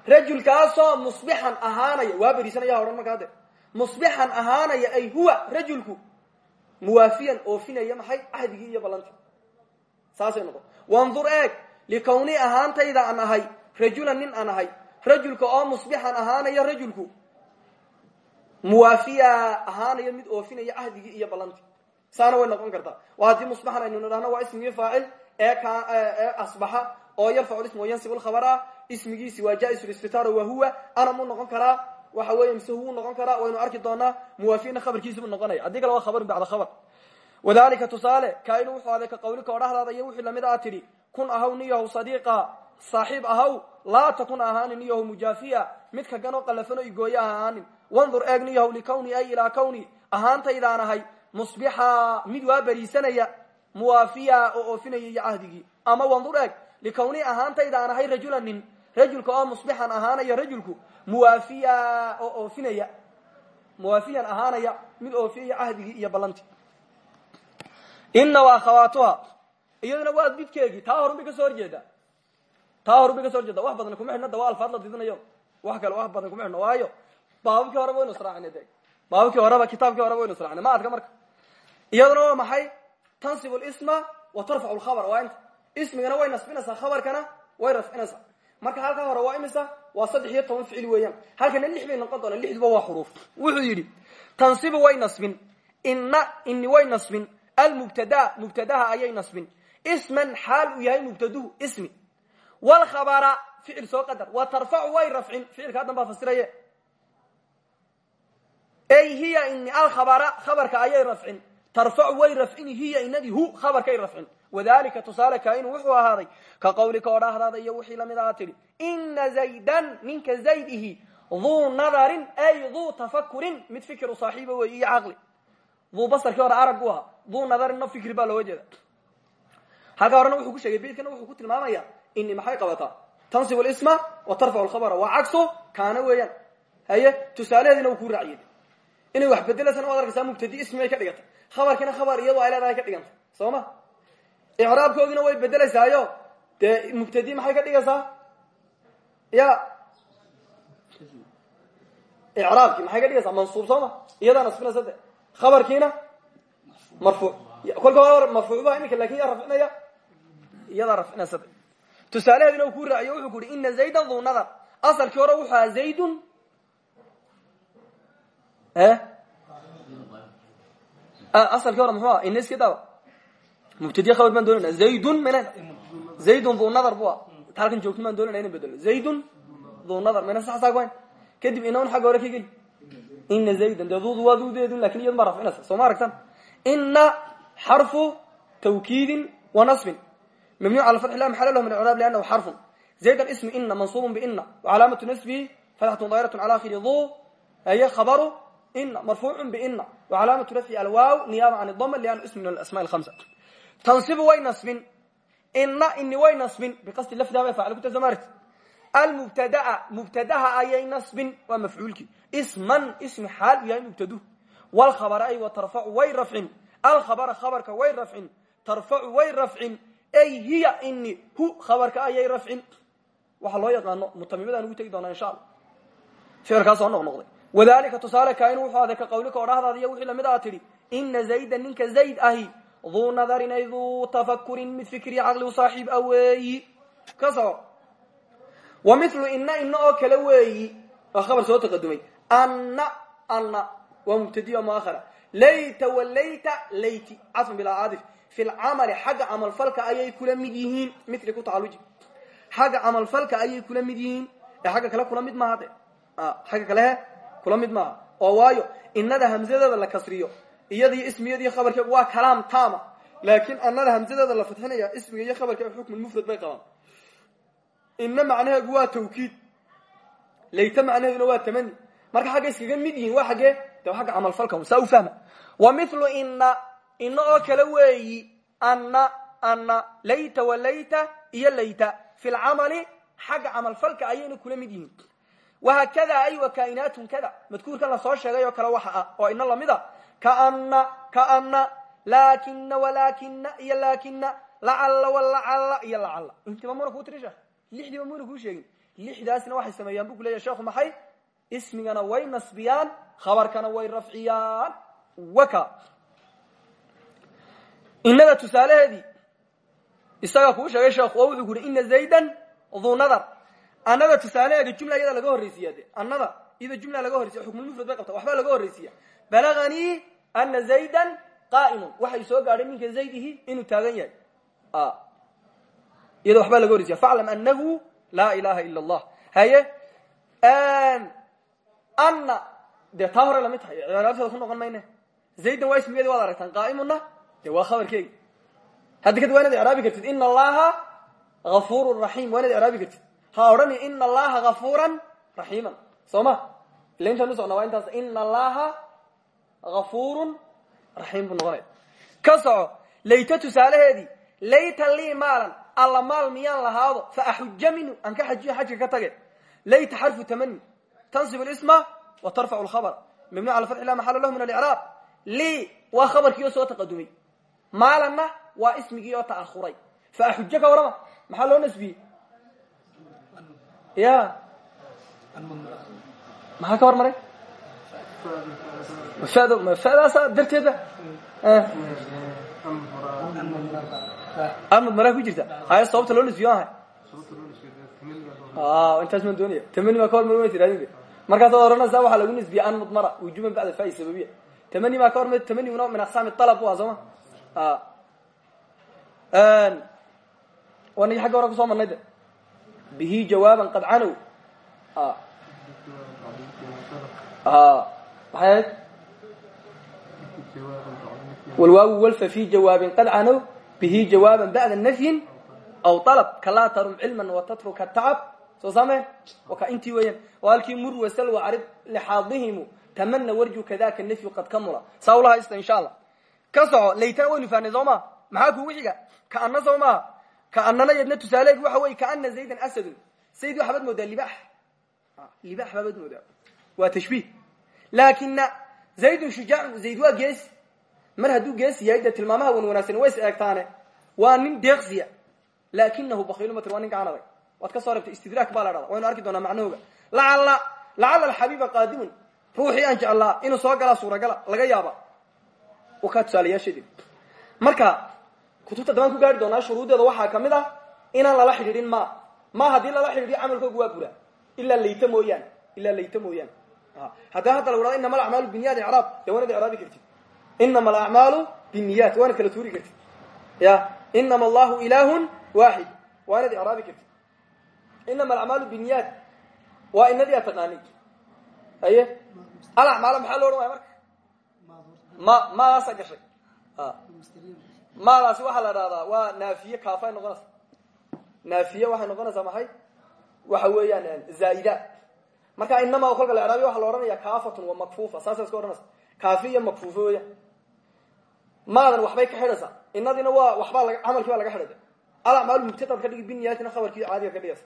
Rajulkaasoo musbixan ahaanaya. Waa beriisanaya odhan markaa de. Musbixan ahaanaya ay huwa rajulku muwaafiyan oofinaya maxay cahdigii iyo ballanti saasay noqon. Wandur eeg likawni ahaantayda aan ahay rajulan nin aan ahay rajulka oo musbixan ahaanaya rajulku. Muwaafiya ahaanaya mid oofinaya cahdigii iyo ballanti saana way noqon kartaa. Waa haddii musbaxan aynu nidhahno waa ismigii faacil ee ee asbaxa oo yarfacu ism wayansib lkhabar ah ismigiisi waa jaa-isulistitaar wahuwa ana mu noqon karaa waxa weeye mise noqon karaa waynu arki doonaa muwaafina khabarkiisi buu noqonaya. Haddii kale waa khabarun bacda khabar. Wadalika tusaale kainu wuxuu aday ka qawlika odhahdaada iyo wixii la mid a tidhi kun ahaw niyahow sadiiqa saaxiib ahaw laa takun ahaanin niyahow mujaafiya mid kaganoo qallafano igooye ah ahaanin. Wandur eeg niyahow likawni ay ilaa kawni ahaantaydaan ahay musbixa mid waa beriisanaya muwaafiya oo oofinaya iyo ama wandur eeg likawni ahaantaydaan ahay rajulan nin oo musbixan ahaanaya rajulku muwaafiya oo oofinaya muwaafiyan ahaanaya mid oofiyaya cahdigii iyo ballantii. Ina wa akhawaatuha. Iyaduna waa midkeegii taa horun bay ka soo horjeedaa. Taa horun bay ka so horjeeda wax badan kuma xidhna da waa alfaad la didinayo. Wax kale wax badan kuma xidhno waayo baababkii horeba waynu israacina de baababkii horeba kitaabkii horeba waynu israacina ma adka marka. Iyaduna waa maxay? Tansibu lisma wa tarfacu lkhabar waa inta ismigana way nasbinaysaa khabarkana way rafcinaysaa. Marka halkaa hore waa imisa waa saddex iyo toban ficil weeyaan. Halkana lix bay noqon doonaan lixduba waa xuruuf. Wuxuu yidhi tansibu way nasbin. Inna ini way nasbin. Almubtada mubtadaha ayay nasbin. Isman xaal uu yahay mubtaduhu ismi. Wlkhabara ficil soo qadar. Wa tarfacu way rafcin. Ficilka haddan baa fasiraye. Ey hiya ini alkhabara khabarka ayay rafcin. Tarfacu way rafcini hiya inadii hu khabarkay rafcin wadalika tusaale kainu wuxuu ahaaday ka qawlika odhahdaada iyo wixii la mid aha tidhi ina zaydan ninka zayd ihi duu nadarin ay duu tafakurin mid fikiru saaxiiba wey iyo caqli. Duu basarkii hore arag bu ahaa duu nadarin no fikri baa looga jeeda. Halkaa horena wuxuu ku sheegay beydkana wuxuu ku tilmaamaya ini maxay qabataa? Tansib lisma wa tarfacu lkhabara waa cagsu kaana weeyaan. Haye tusaalaheediina uu ku raaciyey. Inay wax bedelaysana waad arkaysaa mubtadi ismi bay ka dhigantay khabarkiina khabar iyadoo ay leedahay ka dhigantay. Soo ma icraabkoodina way bedelaysaayo dee mubtadi maxay ka dhigaysaa? Ya. Icraabkii maxay ka dhigaysaa? Mansuub soo ma? Iyadaa nasbinaysa de. Khabarkiina? Marfuuc kolka waa marfuuc ba iminka laakiin yaa rafcinaya. Iyadaa rafcinaysa de. Tusaalaheedina uu ku raaciyo wuxuu ku uhi ina zaydan duu nadar. Asalkii hore wuxuu ahaa zaydun. Asalkii hore muxuu aha ina iska mubtadiy khabar baan doonayna zaydun minan zaydun duu nathar bu a inta halkan joogtin baan doonayna inan bedelno zaydun duu nathar minan sax saag wayn kadib inaun xagga hore ka geli ina zaydan dee duudu waa duudeedun laakiin iyadu ma rafcinaysa soo ma aragtan ina xarfu tawkiidin wa nasbin mamnuuc ala fatxi la maxala lahu min icraab liannahu xarfun zaydan ismi ina mansuubun biina wacalaamatu nasbihi fatxatun daahiratun cala akhiri duu aye khabaru ina marfuucun biina wacalaamatu nasbihi alwaaw niyaaba can idama liannahu ismi min alasmaai alkhamsa tansibu way nasbin. Ina ini way nasbin. Biqasdi lafdiha bay faacil ku tasamarit almubtadaa mubtadaha ayay nasbin. Waa mafcuulkii isman ismu xaal u yahay mubtaduhu walkhabara ay wa tarfacu way rafcin. Alkhabara khabarka way rafcin. Tarfacu way rafcin. Ay hiya ini hu khabarka ayay rafcin. Waxaa loo yaqaano mutamimadaan ugu tegi doonaa insha alla ficilkaa soo noqnoqday. Wadalika tusaale kain wuxuu aday ka qawlika odhahdaada iyo wixii la mid aa ah, tidhi ina zayda ninka zayd ahi duu nadarin ay duu tafakurin mid fikri caqli u saaxiib a weeyi. Ka soo. Wa milu ina ina oo kale weeyi. Waa khabar soo taqadumay. Anna anna. Waa mubtadiya muahara layta walayta layti. Casm bilaa caadif fi lcamali xagga camalfalka ayay kula mid yihiin. Mili ku taaluji xagga camalfalka ayay kula mid yihiin. Ee xagga kale kula mid maaha de. Inada hamzadeeda la kasriyo iyadiyo ismigeed iyo khabarkeed waa kalaam taama. Laakiin anada hamzadeeda la fadxinaya ismiga iyo khabarka xukmun mufrad bay qabaan. Ina macnaheedu waa tawkiid. Layta macnaheeduna waa tamani marka xagga iskaga mid yihiin waa xaggee de xagga camalfalka saa u fahma. Wa milu ina ina oo kale weeyi anna anna layta walayta iyo layta. Fi lcamali xagga camalfalka ayayna kula mid yihiin. Wahakada ay wa kainaatun kada. Madkuurkan la soo sheegay oo kale waxa ah oo ina la mid a kaana kaana laakina walaakina iyo laakina lacalla walacalla iyo lacalla intiba muna kuu tiri sheekh lixdiiba muna kuu sheegin. Lixdaasna waxay sameeyaan bu ku leeyahy sheekhu maxay? Ismigana way nasbiyaan khabarkana way rafciyaan. Waka. Inada tusaalaheedii isagaa kuu sheegay sheekhu oo wuxuu ku uhi ina zaydan duu nadar. Anada tusaalaheedi jumla iyada laga horreysiiya de anada iyada jumla laga horreysiya xukmulmufrad bay qabta waxbaa laga horreysiiya balaganii ana zaydan qaa'imun waxay soo gaadhay ninka zaydihi inuu taagan yahay. Iyada waxbaa laga horreysiya faclam anahu laa ilaha ila allah haye anna dee taa hore la mid tahay. Icraabteeda ku noqon mayne. Zaydan waa ismigeedi waad aragtaan. Qaa'imuna dee waa khabarkeegi. Hadda kadib waa inaad icraabi kartid. Ina allaha gafurun raxiim waa inaad icraabi kartid. Ha odhani ina allaha gafuran raxiiman soo ma? Ila intaan usocna waa intaas. Ina allaha gafurun raxiim buu noqonaya. Ka soco layta tusaalaheedii layta lii maalan alla maal miyaan lahaado fa axuja minhu aan ka xajiyo xajka ka tage layta xarfu tamani tansib isma wa tarfacu lkhabr mabni cala fatxi la maxala lahu min alicraab lii waa khabarkii oo soo taqadumay. Maalanna waa ismigii oo ta'ahuray fa axujo ka warama maxaa loo nasbiyey? Ya maxaa ka hormaray mafad mafadaasa darteeda? Amad maraa ku jirta? Haya sababta loo nasbiyo ahay intaas maan doonaya tamani maa ka hormar ma tiradin markaasaad oranaysaa waxaa lagu nisbiya an mudmara wujuban bacda fai sababiya. Tamani maa ka hormar tamaniguna min aqsaami alab u ah soo ma? Wanagi xagga hore ku soo marnay de. Bihi jawaaban qad canow maxay ahayd walwaawi walfa fi jawaabin qad canow bihi jawaaban bacda nafyin aw alab kalaa tarum cilman watatruka tacab soo saameen waka intii weeyaan oo halkii mur wasal wacarib lixaadihimu tamana warju kadaka nafyu qad kamula saa ulaha ista insha allah ka soco laytana waynu fahnay soo maa maxaa kugu xiga kaana soo maaha kaanana yadna tusaaleed waxa wey kaana zaydan asadun zayd waxaabad moodaa libax libax baabaad moodaa waa tashbiih laakina zaydun shujaacun zayd waa geesi mar hadduu geesi yahay dee tilmaamaha wan wanaagsan way is eegtaane. Waa nin deeqsiya. Laakinahu bakiilu matr waa nin gacan adag waad ka soo istidraak baa la dhada waynu arki doonaa macnahooga lacala lacala alxabiiba qaadimun ruuxii aan jeclaa inuu soo galaa suuragala laga yaaba u kaa tusaalayaasheedi marka kutubta dabaan ku gaari doonaa shuruuddeeda waxaa ka mid ah inaan lala xidhiidhin ma ma haddii lala xidhiidhiyo camalkoogu waa buraa. Ilaa layta mooyaane ilaa layta mooyaane haddii hadda la wadhado inama alacmaalu biniyat icraab. Dee waanad icraabi kartid. Inama alacmaalu binniyat waanad kala tuuri kartid. Ya inama allahu ilaahun waaxid waanad icraabi kartid. Inama alacmaalu binniyat waa inadii a taqaanid haye alacmaalo maxaa lo odhan marka? Ma maasa gashay. Maadaasi waxaa la dhahdaa waa naafiye kaafay noqonaysa. Naafiye waxay noqonaysaa maxay? Waxa weeyaan zaaida marka inama kolka la icraabiya waxa la odhanaya kaafatun wa makfufa saasa iska odhanaysa. Kaafi iyo makfuufo maadan waxbay ka xidhaysaa. Inadina waa waxbaa laga camalkii baa laga xidhada alacmaalu mubtadaad ka dhigi biniyaatina khabarkii caadiga ka dhigaysa.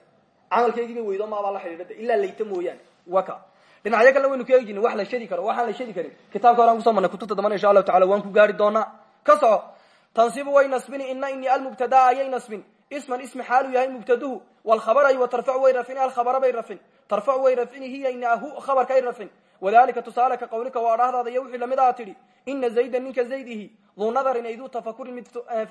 Camalkeygii weydo maabaa la xidhiidhada ilaa layta mooyaane. Waka. Dhinacyo kalena waynu ka eegi jirna wax la shadi karo waxaan la shadi karin. Kitaabka horan kuso marnay kutubta dambana insha allahu tacala waan ku gaari doonaa. Ka tansibu way nasbini ina ini almubtadaa ayay nasbin. Isman ismi xaalu yahay mubtaduhu. Walkhabaray wa tarfacu way rafin alkhabara bay rafin tarfacu way rafini hiya inahu khabarkay rafin. Wadalika tusaale ka qawlika waa dhahdaada iyo wixii la mid aha tidhi ina zayda ninka zaydihi. Duu nadarin ay duu tafakurin mid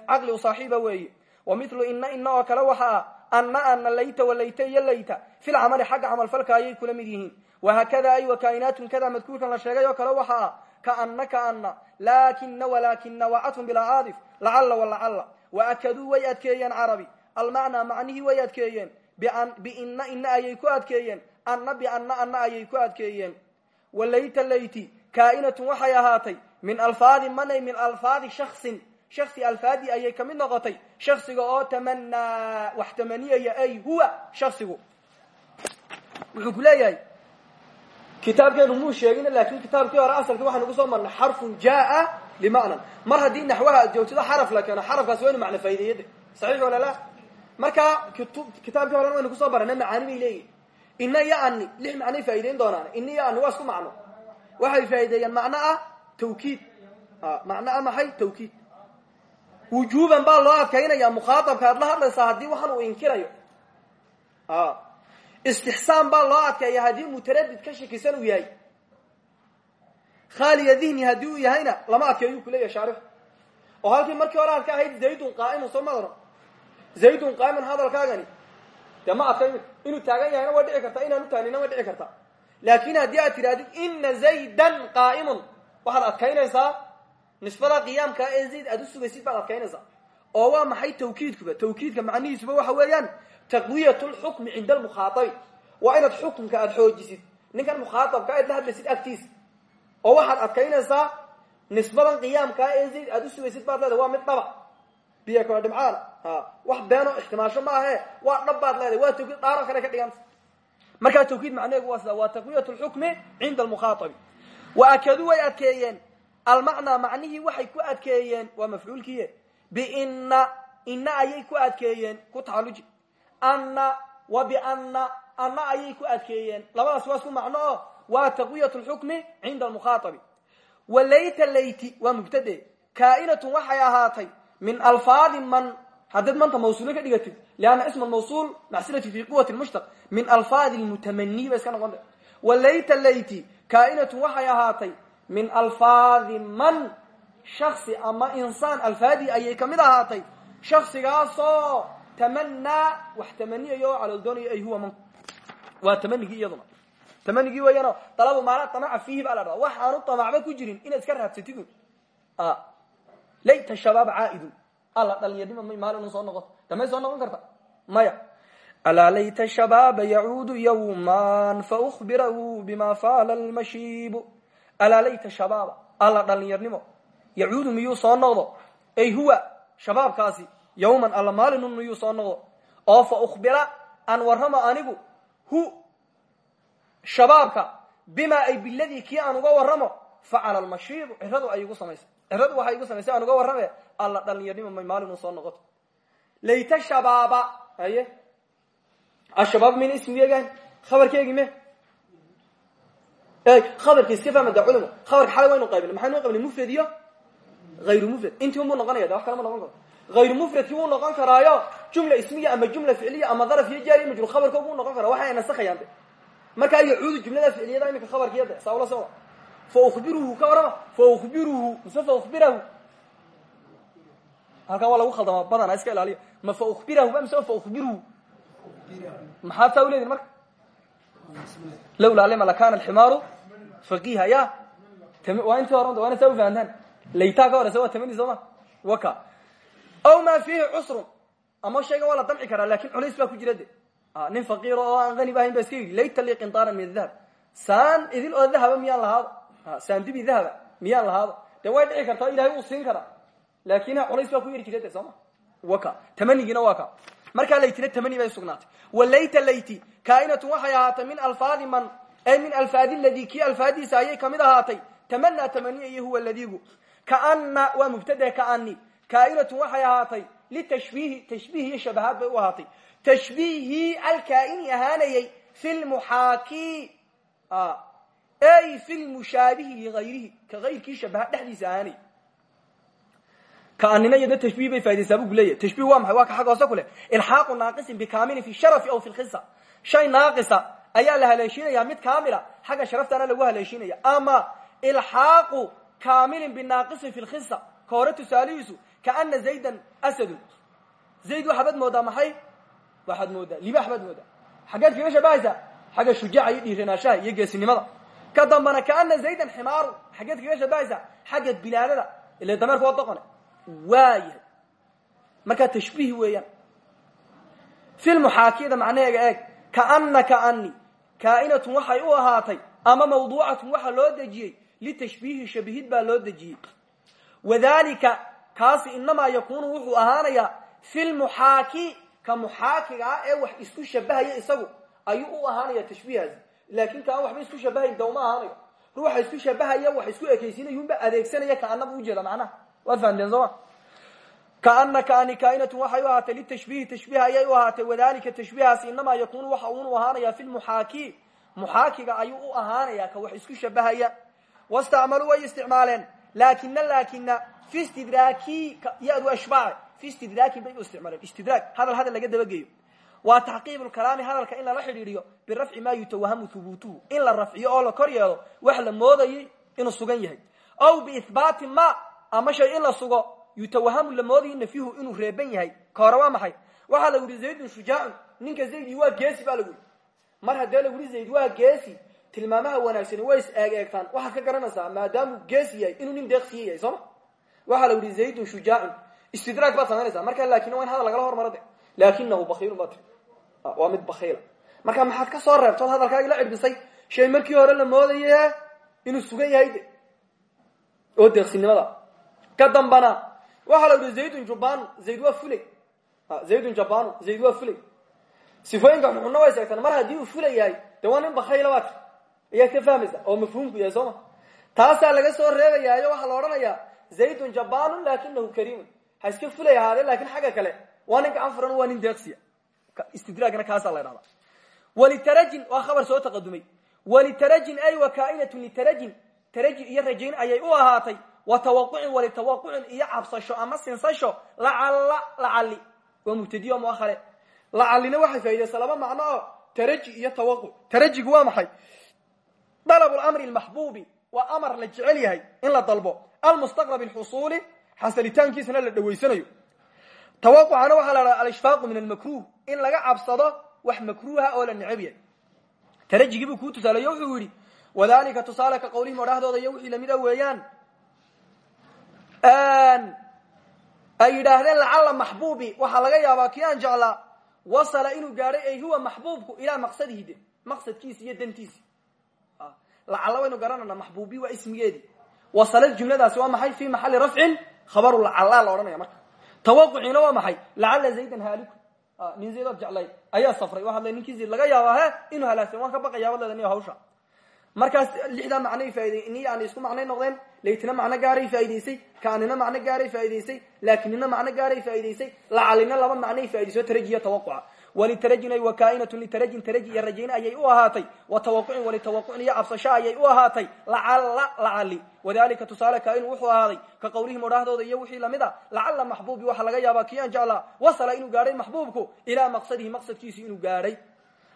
caqli u saaxiiba weeye. Wa milu ina ina oo kale waxa ah ana ana layta walayta iyo layta. Fi lcamali xagga camalfalka ayay kula mid yihiin. Wahakada ay wakainaatun kada madkuurkan la sheegay oo kale waxa ah kaana kaana laakina walakina waa catfun bilaa anna bianna anna ayay ku adkeeyeen. Walayta layti kaa'inatun waxay ahaatay min alfaadi manay min alfaadi shaksin shaksi alfaadi ayay ka mid noqotay shaksiga oo tamanaa wax ay huwa shaksigu wuxuu ku leeyahay kitaabkeenu muu sheegin laakin kitaabkii hore asalkii waxaynu ku soo marnay xarfun jaa limacnan mar haddii naxwaha aad xaraf la keeno xarafkaasi waynu macna faa'ideeyade wala la marka kitaabkii horena waynu ku soo barana macaani bay leeyihiin ina iyo ani lix macnay faa'ideyn doonaan. Ina iyo ani waa isku macno. Waxay faa'ideeyaan macno ah tawkiid. Macno ah maxay? Tawkiid. Wujuuban baa loo adkaynaya mukhaatabka aad la hadlaysaa haddii waxaan uu inkirayo. Istixsaan baa loo adkeeya haddii mutaradid ka shakisan uu yahay. Khaaliya dihni haddii uu yahayna lama adkeeyuu kuleeyahay shaarix oo halkii markii hore aad ahayd zaydun qaa'imun soo madano zaydun qaa'imun hadalkaagani dee ma adkay inuu taagan yahayna way dhici kartaa inaan u taagnina way dhici kartaa. Laakin haddii aad tidhahdid ina zaydan qaa'imun waxaad adkaynaysaa nisbada qiyaamkaa ee zayd aad u baad adkaynaysaa. Oo waa maxay tawkiidkuba? Tawkiidka macnihiisuba waxa weeyaan taqwiyat lxukmi cinda almukhaaabi waa inaad xukumka aada xoojisid ninkan mukhaaabka aad la hadlaysid agtiisa oo waxaad adkaynaysaa nisbadan qiyaamkaa ee zayd aad u sugaysid baad leedahay waa mid dhaba biyo kala dhimcaana wax beeno ixtimaasho ma ahe. Waa dhab baad leedahay waa tawkiid dhaaran kale ka dhiganta markaa tawkiid macnaheegu waa sida waa taqwiyat lxukmi cinda almukhaabi wa akaduu way adkeeyeen. Almacnaa macnihii waxay ku adkeeyeen. Waa mafcuulkiiye biina ina ayay ku adkeeyeen. Ku tacaluji anna wa bianna anna ayay ku adkeeyeen. Labadaas waa isku macno. Oo waa taqwiyat lxukmi cinda almukhaabi wa layta layti waa mubtade. Kaainatun waxay ahaatay min alfaadi man haddaad manta mawsuulo ka dhigatid lianna isma mawsuul macsilati fi quwati mushtaq min alfaadi lmutamani ba iska noqonta wa layta layti kaainatun waxay ahaatay min alfaadi man shaksi ama insaan alfaadii ayay ka mid ahaatay shaksigaasoo tamanaa wax tamaniyayo calool doonayo ay huwa man waa tamanigii iyaduna. Tamanigii weeyaan dalabu maala tamaca fiihi baa la dhada wax aanu tamacba ku jirin inaad iska raadsatid layta shabaab caaidun alla dhalinyarnima may maalin soo noqoto damay soo noqon karta maya alaa layta shabaaba yacuudu yawman faukbirahu bima faala lmashiibu alaa layta shabaaba alla dhalinyarnimo yacuudu miyuu soo noqdo ay huwa shabaabkaasi yawman alla maalinun miyuu soo noqdo oo fa ukbira aan warramo anigu hu shabaabka bimaa ay biladii kii aan warramo facala lmashiibu ciradu ay igu samaysay ciradu waxay igu samaysay aan uga warrame alla dhalinyarnimo may maalin soo noqoto. Layta shabaaba haye? Ashabaab mayna ismiyegaan khabarkeegi me? Khabarka iska fahma da culimo khabarka xalay waynu qaybinay maxaynu qaybinay mufrad iyo hayru mufrad? Intii unbuu noqonaya de wax kale ma noqon karo. Hayru mufradkii wuu noqon karaayo jumla ismiya ama jumla ficliya ama daraf iyo jaariya majruur khabarka wuu noqon karaa waxay nasakhayaan de markaa yacuudu jumlada ficliyada iminka khabarkiya de saa ula socda fa ukbiruhu ka warama fa ukbiruhu mise fa ukbirahu halkaa waa lagu khaldama badana iska ilaaliya ma fa ukbirahu ba mise fa ukbiruhu maxaad saa uleedin marka lawlaa lima lakana alximaaru faqiha ya waa intii hore waa ina saa ufahantaan laytaa ka horeysa waa tamani soo ma waka aw ma fiihi cusrun ama shaygan waa la damci karaa laakiin culays baa ku jira de nin faqiiro oo aan hani ba ahayn ba iska yidhi layta lii qintaaran min adahab saan idil oo dahaba miyaan lahaado saan dibi dahaba miyaan lahaado de dhici kartaa ilahay uu siin karaa. Laakin culays ku yari jira de soo ma? Waka tamanigiina waa ka. Markaa laytina tamani bay sugnaatay. Walayta layti kaainatun waxay min alfaadi man ay min alfaadi ladii kii alfaadiisa ayay ka mid ahaatay. Tamanaa tamaniya iyo huwa ladigu kaana waa mubtada kaani kaainatun waxay ahaatay litashbiihi tashbiih iyo shabahaad bay u ahaatay. Tashbiihii alkaaini lmuxaaki ay fi lmushaabihi ligayrihi ka ayrkii shabaha dhexdiisa ahaanayay kaanina iyadna tashbiih bay faidaysaa bu kuleeyahy tashbih waa maxay waa ka xag hoose ku leh ilxaaqu naaqisin bikamilin fi sharafi aw fi lkhisa shay naaqisa ayaa la haleeshinaya mid kamila xagga sharaftana lagu haleeshinaya ama ilxaaqu kamilin binaaqisin fi lkhisa ka hore tusaalihiisu kaana zaydan asadun zayd waxaad moodaa maxay waxaad moodaa libax baad moodaa xaggeed kaga shabahaysaa xagga shujaaca iyo dhiiranaashaha iyo geesinimada ka dambana kaana zaydan ximaaru xaggeed kaga shabahaysaa xagga bilaadada ile dameerku waa doqone. Waayahay markaa tashbiih weeyaan. Fi lmuxaakiyada macnaheega eeg kaana kaani kaainatun waxay u ahaatay ama mawduucatun waxa loo dejiyey litashbiihi shabihid baa loo dejiyey. Wadalika kaasi inamaa yakunu wuxuu ahaanayaa fi lmuxaaki ka muxaakiga ah ee wax isku shabahaya isagu ayuu u laakin kaan waxba isku shabahayn dawma ahaanayo ruuxa isku shabahaya wax isku ekaysinayunba adeegsanaya kaanaba ujeeda macnaha. Waad fahamteen sooma kaana kaani kaainatun waxay u ahaatay litashbiihi tashbiih ayay u ahaatay wadalika tashbiihaasi inamaa yakunu waxa uunu ahaanaya fi lmuxaaki muxaakiga ayuu u ahaanaya ka wax isku shabahaya. Wastacmaluu way isticmaaleen. Laakina laakina fi stidraaki yadu ashbaac fi stidraakin bay u isticmaaleen. Istidraag hadal hadal laga dabageeyo waa taxqiib lkalaami hadalka in lala xidhiidhiyo birafci maa yutawahamu hubuutuhu in la rafciyo oo la kor wax la moodayay inuu sugan yahay. Aw biihbaati ma ama shay in la sugo yutawahamu la moodayo nafyuhu inuu reeban yahay. Ka maxay? Waxaa lagu yihi zaydun shujaacun ninka zaydi waa geesi baa lagu mar haddee lagu yihi zayd waa geesi tilmaamaha wanaagsani way is eeg eegtaan. Waxaad ka garanaysaa maadaamuu geesi yahay inuu nin deeqsiye yahay sooma waxaa lagu yihi zaydun shujaacun istidraag baad samaynaysaa markaa laakin waa in hadal lagala laakinahu bakiilun baa waa mid bakiila marka maxaad ka soo reebtood hadalkaagi la cidhbisay shay markii hore la moodaye inuu sugan yahay oo deeqsinimada. Ka dambana waxaa la yihi zaydun jubanu zayd waa fulay zaydun jabanu zayd waa fulay sifooyinka xuxunna way sheegtaan mar haddii uu fula yahay de waa nin bakayla ka ayaad ka fahmaysa oo mafhuumku yahay soo ma? Taasaa laga soo reebayaayo waxaa la odhanayaa zaydun jabanun lakinahu kariimun. Ha iska fulay ahaadee laakiin xagga kale waa nin gacan furan waa nin deeqsiya istidraagna kaasaa la dhahdaa walitarajin waa khabar soo taqadumay. Walitarajin ay wa kaainatun litarajin tarajin iyo rajayn ayay u ahaatay. Wa tawaqucin walitawaqucin iyo cabsasho ama sinsasho lacalla lacali waa mubtadiy oo muahare lacalina waxay faa'idaysa laba macno oo taraji iyo tawaquc tarajigu waa maxay? Dalab lamri lmaxbuubi waa amar la jecel yahay in la dalbo. Almustaqrab lxusuuli xasalitaankiisana la dhawaysanayo tawaqucana waxaa la dhaha alishfaaqu min almakruh in laga cabsado wax makruuha oo la necab yahay. Tarajigii buu kuu tusaaleeyo wuxuu yidhi wadalika tusaale ka qawlihim odhahdooda iyo wixii la mid a weeyaan ay yidhaahdeen lacalla maxbuubi waxaa laga yaabaa kii aan jeclaa wasala inuu gaadhay ay huwa maxbuubku ilaa maqsadihi de maqsadkiisi iyo dantiisi. Lacalla waynu garanana maxbuubi waa ismigeedii wasalad jumladaasi waa maxay? Fi maxali rafcin khabaru lacalla la odhanaya marka. Tawaquciina waa maxay? Lacalla zaydan haaliku nin zaydood jeclayd ayaa safray. Waxaad le ninkii zayd laga yaabaa he inuu halaagsan waan ka baqaya baad leeda hawsha. Markaas lixdaa macnay faaiday ni aan isku macnay noqdeen laytina macno gaaray faa'idaysay kaanina macno gaaray faa'idaysay laakinina macno gaaray faa'idaysay lacalina laba macnay faa'idayso tarajiya tawaquca walitarajin ay wakaainatun litarajin taraji iyo ayay u ahaatay wa tawaqucin walitawaqucin iyo cabsasho ayay u ahaatay lacalla lacali wadalika tusaale kaainu wuxuu ahaaday ka qawlihim odhahdooda iyo wixii la mid a lacalla maxbuubi laga yaabaa kii aan wasala inuu gaadhay maxbuubku ilaa maqsadihi maqsadkiisi inuu gaadhay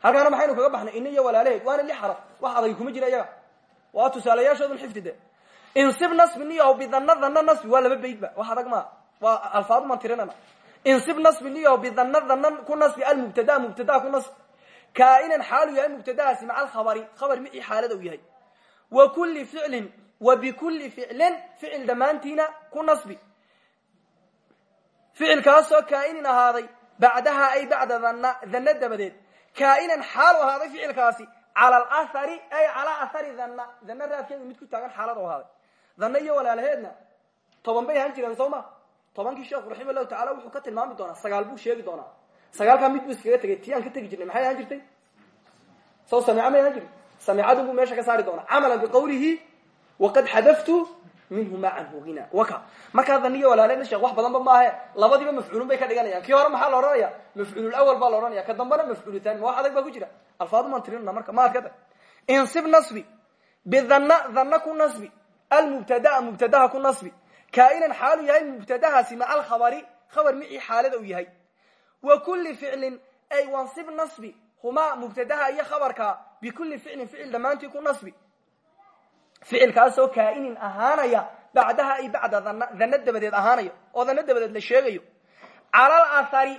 halkaana maxaynu kaga baxnay ina iyo waana lix xaraf wax adag kuma jira iyaga waa tusaalayaashoodun xifdi de insib nasbi niyaho bidana dana nasbi waa laba baydba wax adag maa waa tirinana insib nasbi niyaho bidana dana ku nasbi almubtada mubtada ku nasbi. Kaa'inan xaalu yahay mubtadahaasi maca alkhabari khabar micii xaalada u yahay. Wa kulli ficlin wa bikulli ficlin ficil dhammaantiina ku nasbi. Ficilkaasoo kaa'inin ahaaday bacdaha ay bacda dana dana dabadeed. Kaa'inan xaal u ahaaday ficilkaasi cala alahari ay calaa ahari dana dana raadkeedu mid ku taagan xaalad u ahaaday. Dana iyo walaalaheedna toban bay tobankii sheekhu raxima allahu tacala wuxuu ka tilmaami doonaa sagaal buu sheegi doonaa. Sagaalkaa mid buu iskaga tegay tii aan ka tegi jirnay maxay ahaan jirtay? Saw samiica may ahaan jirtay? Buu meesha ka saari doonaa. Camalan biqawlihi waqad xadaftu minhu macanhu hina waka. Markaa daniyo walaaleedna sheekh wax badanba maahe. Labadiiba mafcuulun bay ka dhiganayaan. Kii hore maxaa la odhanaya mafcuululawal baa la odhanaya ka dambana mafcuulu thani ma wax adag baa ku jira. Alfaadumaan tirinana marka maad ka tag insib nasbi. Bidana dana ku nasbi. Almubtadaa mubtadaha ku nasbi kaa'inan xaalu yahay mubtadahaasi maca alkhabari khabar micii xaalada uu yahay. Wa kulli ficlin ay wansib nasbi humaa mubtadaha iyo khabarka bikulli ficlin ficil dhammaantii ku nasbi. Ficilkaasoo kaa'inin ahaanaya bacdaha ay bacda dana dabadeed ahaanaya oo dana dabadeed la sheegayo. Cala alahari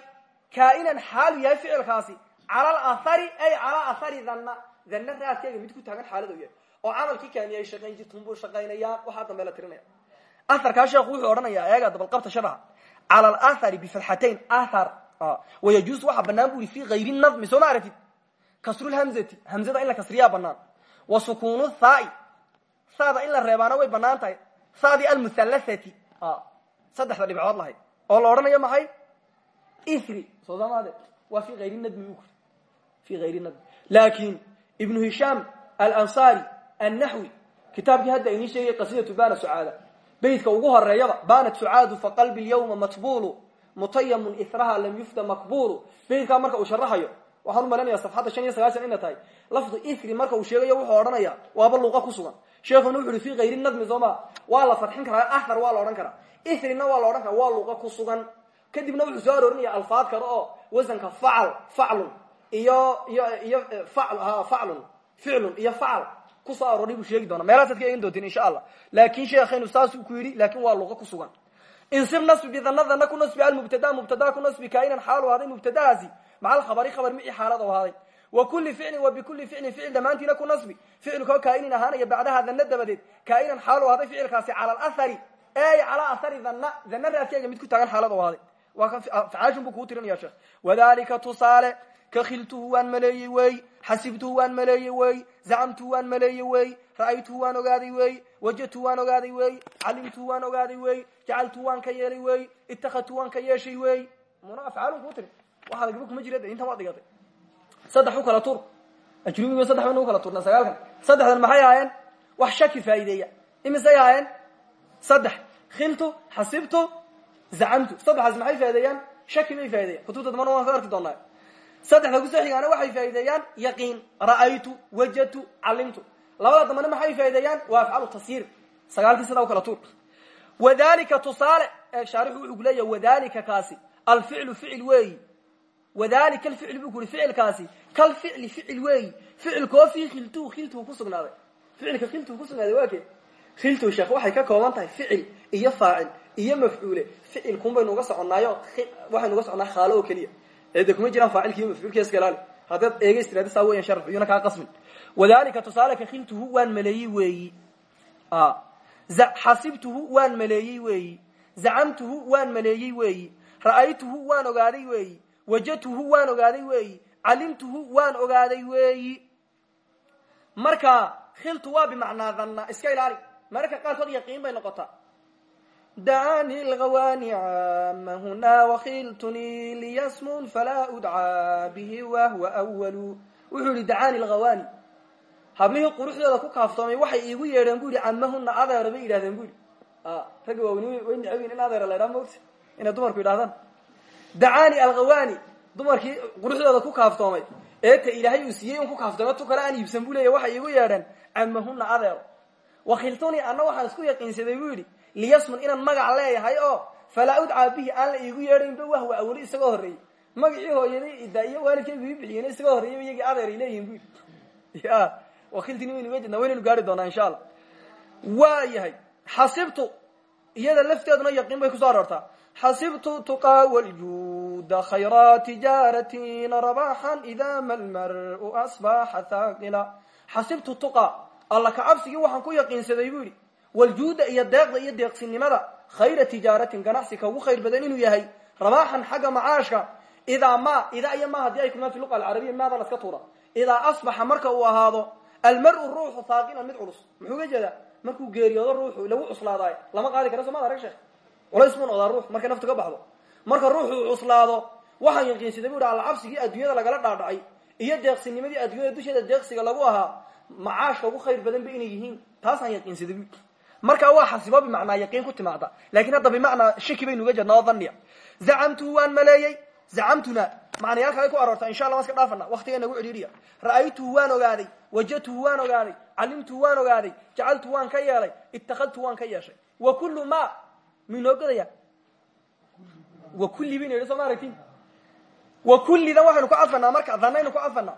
kaa'inan xaalu yahay ficilkaasi. Cala alahari ay calaa ahari dana dana raadkeega mid ku taagan xaalada u yahay. Oo camalkii kaani ay shaqayn jirtun buu shaqaynayaan waxaa dambe aharkaa sheekhu wuxuu odhanayaa eega dabalqabta sharaxa cala alahari bifatxatayn ahar wayajuus waxaa banaan bu ihi fi hayri nadmi soo ma aragtid? Kasrulhamzati hamzada in la kasriyaa banaan wa sukuunu thaai saada in la reebaana way bannaan tahay. Saadii almuthalathati saddexda dhibcood lahayd oo la odhanayo maxay? Ithri soo samaade waa fi hayri nadmi fi hayri nadmi laakin ibnu hishaam alansari annaxwi kitaabkii hadda inii sheegay qasidatu bana sucaada beydka ugu horeeyaba banat sucaadu faqalbi lyawma matbulu mutayamun ithraha lam yufda makbulu beydkaa marka uu sharaxayo waxaan u malanaya safxadda shan iyo sagaashan ina tahay. Lafdu ithri marka uu sheegayo wuxuu odhanaya waaba luqa ku sugan. Sheekuna wuxu uhi fi hayri nadmi soo ma waa la fadxin karaa ahar waa la odhan karaa. Ithrina waa la odhan karaa waa luqa ku sugan. Kadibna wuxuu soo aroorinaya alfaad kale oo wasanka facal faclun iyo iyo iyo faclun ficlun iyo facal ku soo arooray buu sheegi doona meelaasaad ka eegin doontiin insha allah laakin sheekaynu saasuu ku yidhi laakiin waa luqa ku sugan. Insib nasbi bidana dana ku nasbi almubtada mubtada ku nasbi kainan xaalu ahaaday mubtadahaasi. Maca alkhabari khabar micii xaalad u ahaaday wa kulli ficlin wa bikulli ficlin ficil dhammaantiina ku nasbi. Ficilkoo kaa'inin ahaanaya bacdaha dana dabadeed. Kaa'inan xaalu ahaaday ficilkaasi cala alahari ey calaa ahari dana dana raadkeega mid ku taagan xaalad u ahaaday waa kan facaashun buu kuu tirinaya sheekh. Wadalika tusaale ka khiltuhu waan maleeyey wey xasibtuhu waan maleeyey wey zacamtuhu waan maleeyey wey ra'aytuhu waan ogaaday wey wajadtuhu waan ogaaday wey calimtuhu waan ogaaday wey jacaltuhu waan ka yeelay wey itakadtuhu waan ka yeeshay wey muna afcaalun kuu tiri waxaad gaba kuma jira intan waad dhigatay saddex u kala tur ajrumiga saddex baynu u kala turnaa sagaalkan saddexdan maxay ahaayeen wax shaki faa'iideeya imisay ahaayeen saddex khiltu xasibtu zacamtu saddexaas maxay faa'ideeyaan shaki bay faa'ideeyan kutubta dambana waan ka arki doonaa saddexda ku soo xigaana waxay faa'ideeyaan yaqiin ra'aytu wajadtu calimtu labada dambana maxay faa'ideeyaan waa afcalu tasyiir sagaalkii sidaa u kala tuur. Wadalika tusaale ee shaarixu wuxuu kuleeyahay wadalika kaasi alficlu ficil weeyi. Wadalika alficl buu ku uhi ficilkaasi kalficli ficil weeyi. Ficilkoo fii khiltuu khiltuu ku sugnaaday. Ficilka khiltuu ku sugnaaday waa kee? Khiltuu waxay ka kooban tahay ficil iyo faacil iyo mafcuule. Ficilkun baynu uga soconnaayo waxaynu uga soconnaa khaalo oo ee de kuma jiraan faacilki iyo mafcuulka iska ilaali haddaad eegeys tirahda saa weyan sharxu iyona kaa qasmin wadalika tusaale ka khiltuhu waan maleeyey weeyi xasibtuhu waan maleeyey weeyi zacamtuhu waan maleeyey weeyi ra'aytuhu waan ogaaday weeyi wajadtuhu waan ogaaday weeyi calimtuhu waan ogaaday weeyi marka khiltu waa bimacnaa dhanna iska ilaali mararka qaarkood yaqiin bay noqotaa dacani lgawani cama huna wakhiltuni liyasmun falaa udcaa bihi wahwa walu wuxuu yihi dacani lghawani hablihii quruxdooda ku kaaftoomay waxay iigu yeedheen bu yihi camahuna adeero bay yidhahdeen bu yihi ragga waaweyni way necbiin in adeero la ydhaha mogta inay dumarku yidhahdaan dacani alghawani dumarkii quruxdooda ku kaaftoomay ee ta ilaahay uu siiyey un ku kaaftoomay tu kale aan iibsan bu leeya waxay iigu yeedheen camahuna adeero wakhiltuni anna waxaan isku yaqiinsaday liyasmun inaan magac leeyahay oo falaa udcaa bihi aan la iigu yeedhaynba wahwa aweli isagoo horreeyey. Magacii hooyaday da iyo waalidkaygu ii bixiyeen isagoo horreeyayba iyagii adeer ay leeyihiin bu yidhi. Ya wakhiltini waynu uga jednaa waynaynu gaari doonaa insha allah. Waa yahay xasibtu iyada lafteeduna yaqiin bay ku soo aroortaa. Xasibtu tuqaa wljuuda khayra tijaaratin rabaxan ida ma lmar'u asbaxa haaqila xasibtu tuqa alla kacabsigii waxaan ku yaqiinsaday bu yidhi waljuuda iyo deeqda iyo deeqsinimada khayra tijaaratin ganacsi ka ugu khayr badan inuu yahay. Rabaxan xagga macaashka idaa ma idaa iyo ma haddii ay kulmaan fi luqa alcarabiya maada laska tuura. Idaa asbaxa marka uu ahaado almaru ruuxu haaqilan mid culus. Muxuu ga jeedaa? Markuu geeriyoodo ruuxu lagu cuslaadaay. Lama qaadi kara somaad arag sheekh? Culays buu noqdaa ruux markay naftu ka baxdo. Marka ruuxu cuslaado waxaan yaqiinsaday bu alla cabsigii adduunyada lagala dhaadhacay iyo deeqsinimadii adduunyada dusheeda deeqsiga lagu ahaa macaashka ugu khayr badan ba inay yihiin. Taasaan yaqiinsaday bu marka waa xasibo bimacnaa yaqiin ku timaada laakiin hadda bimacnaa shaki baynu uga jeednaa oo dhanniya. Zacamtuhu waan maleeyey. Zacamtuna ay ku aroortaa insha allah waan iska dhaafana nagu cidhiidhiya ra'aytuhu waan ogaaday. Wajadtuhu waan ogaaday. Calimtuhu waan ogaaday. Jacaltuhu waan ka yeelay. Itakadtuhu waan ka yeeshay. Wa kullu ma minoo godaya? Wa kulli baynu yidhi soo ma aragtin wa kullidan ku cadfanaa marka dhanaynu ku cadfanaa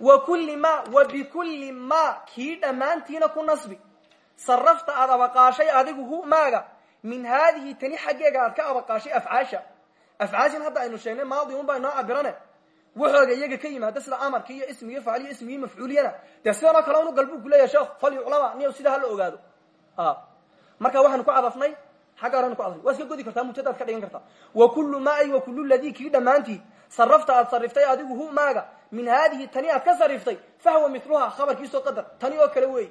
wa kulli ma wa bikulli ma kii ku nasbi sarafta aad abaqaashay adigu hu maaga. Min haadihi tani xaggeega aad ka abaqaashay afcaasha. Afcaashin hadda aynu sheegnay maadi un baa inoo cabirane waxooga iyaga ka yimaada sida amarki iyo ismigii faacil iyo ismigii mafcuuliyana dee sidanoo kale unu galbuu kuleeyahay sheekh falyuclama niyo sidaa hala ogaado. Marka waxaanu ku cadafnay xagga horanu ku cadafnay. Waa iska godi kartaa mubtadaad ka dhigan kartaa. Wa kullu ma ay wa kullu ladii kii dhammaantii sarafta aad sariftay adigu hu min haadihi tani aad ka sariftay fahwa miluha khabarkiisoo qadar. Tani oo kale wey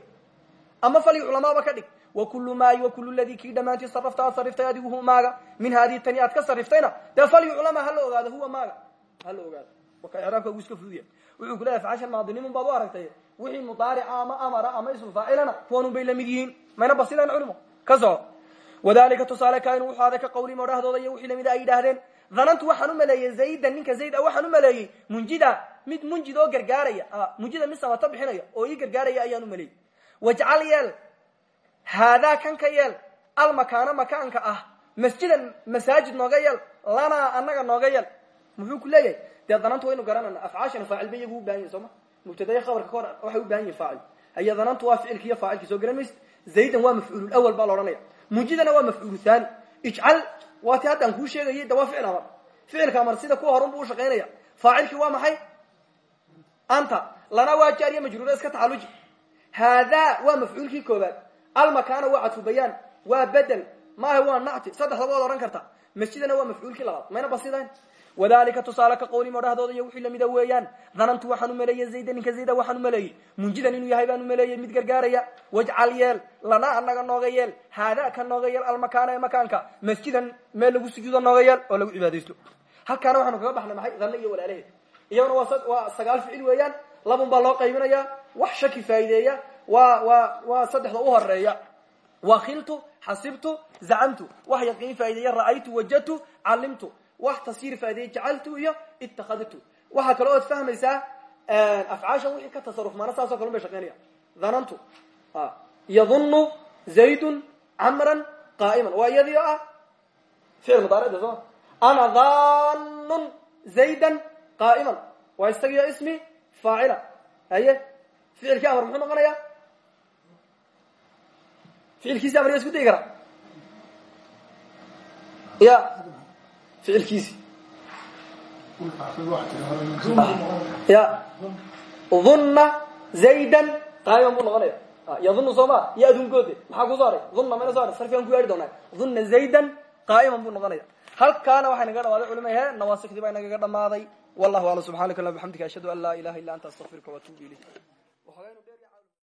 ama falyuclamaaba ka dhig. Wa kullu ma ay wa kullu ladii kii dhammaantii sarafta aad sariftay adigu hu maaga. Min haadihi tani aad ka sariftayna dee falyuclama hala ogaado huwa maaga. Hala ogaado. Waka iraabka uu iska fuduya wuxuu ku leeyahay facashan maadinimun baad u aragtay. Wixii mudaarica ama amara ama ismu faacilana kuwanun bay la mid yihiin. Mayna basidaan culimo ka soco wadalika tusaale kainu wuxuu aday ka qawlima odhahdooda iyo wixii lamida ay yidhaahdeen dhanantu waxaan u maleeyey zaydan ninka zayd a waxaan maleeyey munjida mid munjid oo mid wajcal yeel haadaa kan ka yeel almakaano makaanka ah. Masjidan masaajid nooga yeel lanaa anaga nooga yeel muxuu ku leeyahay? Dee waynu garanayna. Afcaashana faacil ba iyagu u baahan yahin soo ma? Mubtadaya khabarka kahor waxay u baahan yihiin faacil. Haya danantu waa ficilki iyo faacilki soo garan maysid zaydan waa mafcuululawal baa la odhanaya. Munjidana waa mafcuulu thani. Ijcal waa ti haddaan kuu sheegayay de waa ficil amar ficilka amar sida kuwa horun bu ushaqaynaya faacilkii waa maxay? Anta. Lana waa jaariya majruura iska taxaluji haadaa waa mafcuulkii koobaad. Almakaana waa cadfu bayaan waa bedel maaha waa nacti saddexdaba waad odhan karta. Masjidana waa mafcuulkii labaad. Mayna basidayn wadalika tusaale ka qawlim o dhahdooda iyo wixii lamida weeyaan. Dhanantu waxaan u maleeyey zayda ninka zayda waxaan u maleeyey. Munjidan inuu yahay baan u maleeyey mid gargaaraya. Wajcal yeel. Lanaa anaga nooga yeel. Haada ka nooga yeel almakaana ee makaanka. Masjidan meel lagu sujuudo nooga yeel oo lagu cibaadaysto halkaana waxaanu kaga baxnay maxay? Dhanne iyo walaalaheed iyagona waa sagaal ficil weeyaan. Labun baa loo qaybinaya wax waa waa waa saddexda u horreeya wakiltu xasibtu zacamtu wax yaqiin faa'ideeya ra'aytu wajadtu calimtu wax tasyiir faa'ideeya jacaltu iyo itakadtu waxaa kale ood fahmaysaa afcaashan wixii ka tasaruf maana saasoo kale un bay shaqeynaya dhanantu yadunu zaydun camran qaa'iman. Waa iyadii o ah ficil mudaaricda sooma ana dhanun zaydan qaa'iman. Waa isagiyo ismi faacila haye ficilkii amar muxuu noqonaya ficilkiisi amar ya isku dayi karaa? Ya ficilkiisi ya dhunna zaydan. Qaa'iman buu noqonaya yadunu soo ma iyo adunkoode maxaa ku saaray? Dhunna mayna so sarfigan ku yaari doonaa. Dhunna zaydan. Qaa'iman buu noqonaya halkaana waxay naga dhamaaday culima he nawaasikdii baa nagaga dhamaaday wallahu aclam subxanaka allah bxamdika ashhadu an laa ilaha illa anta astaqfiruka waatubu ilayk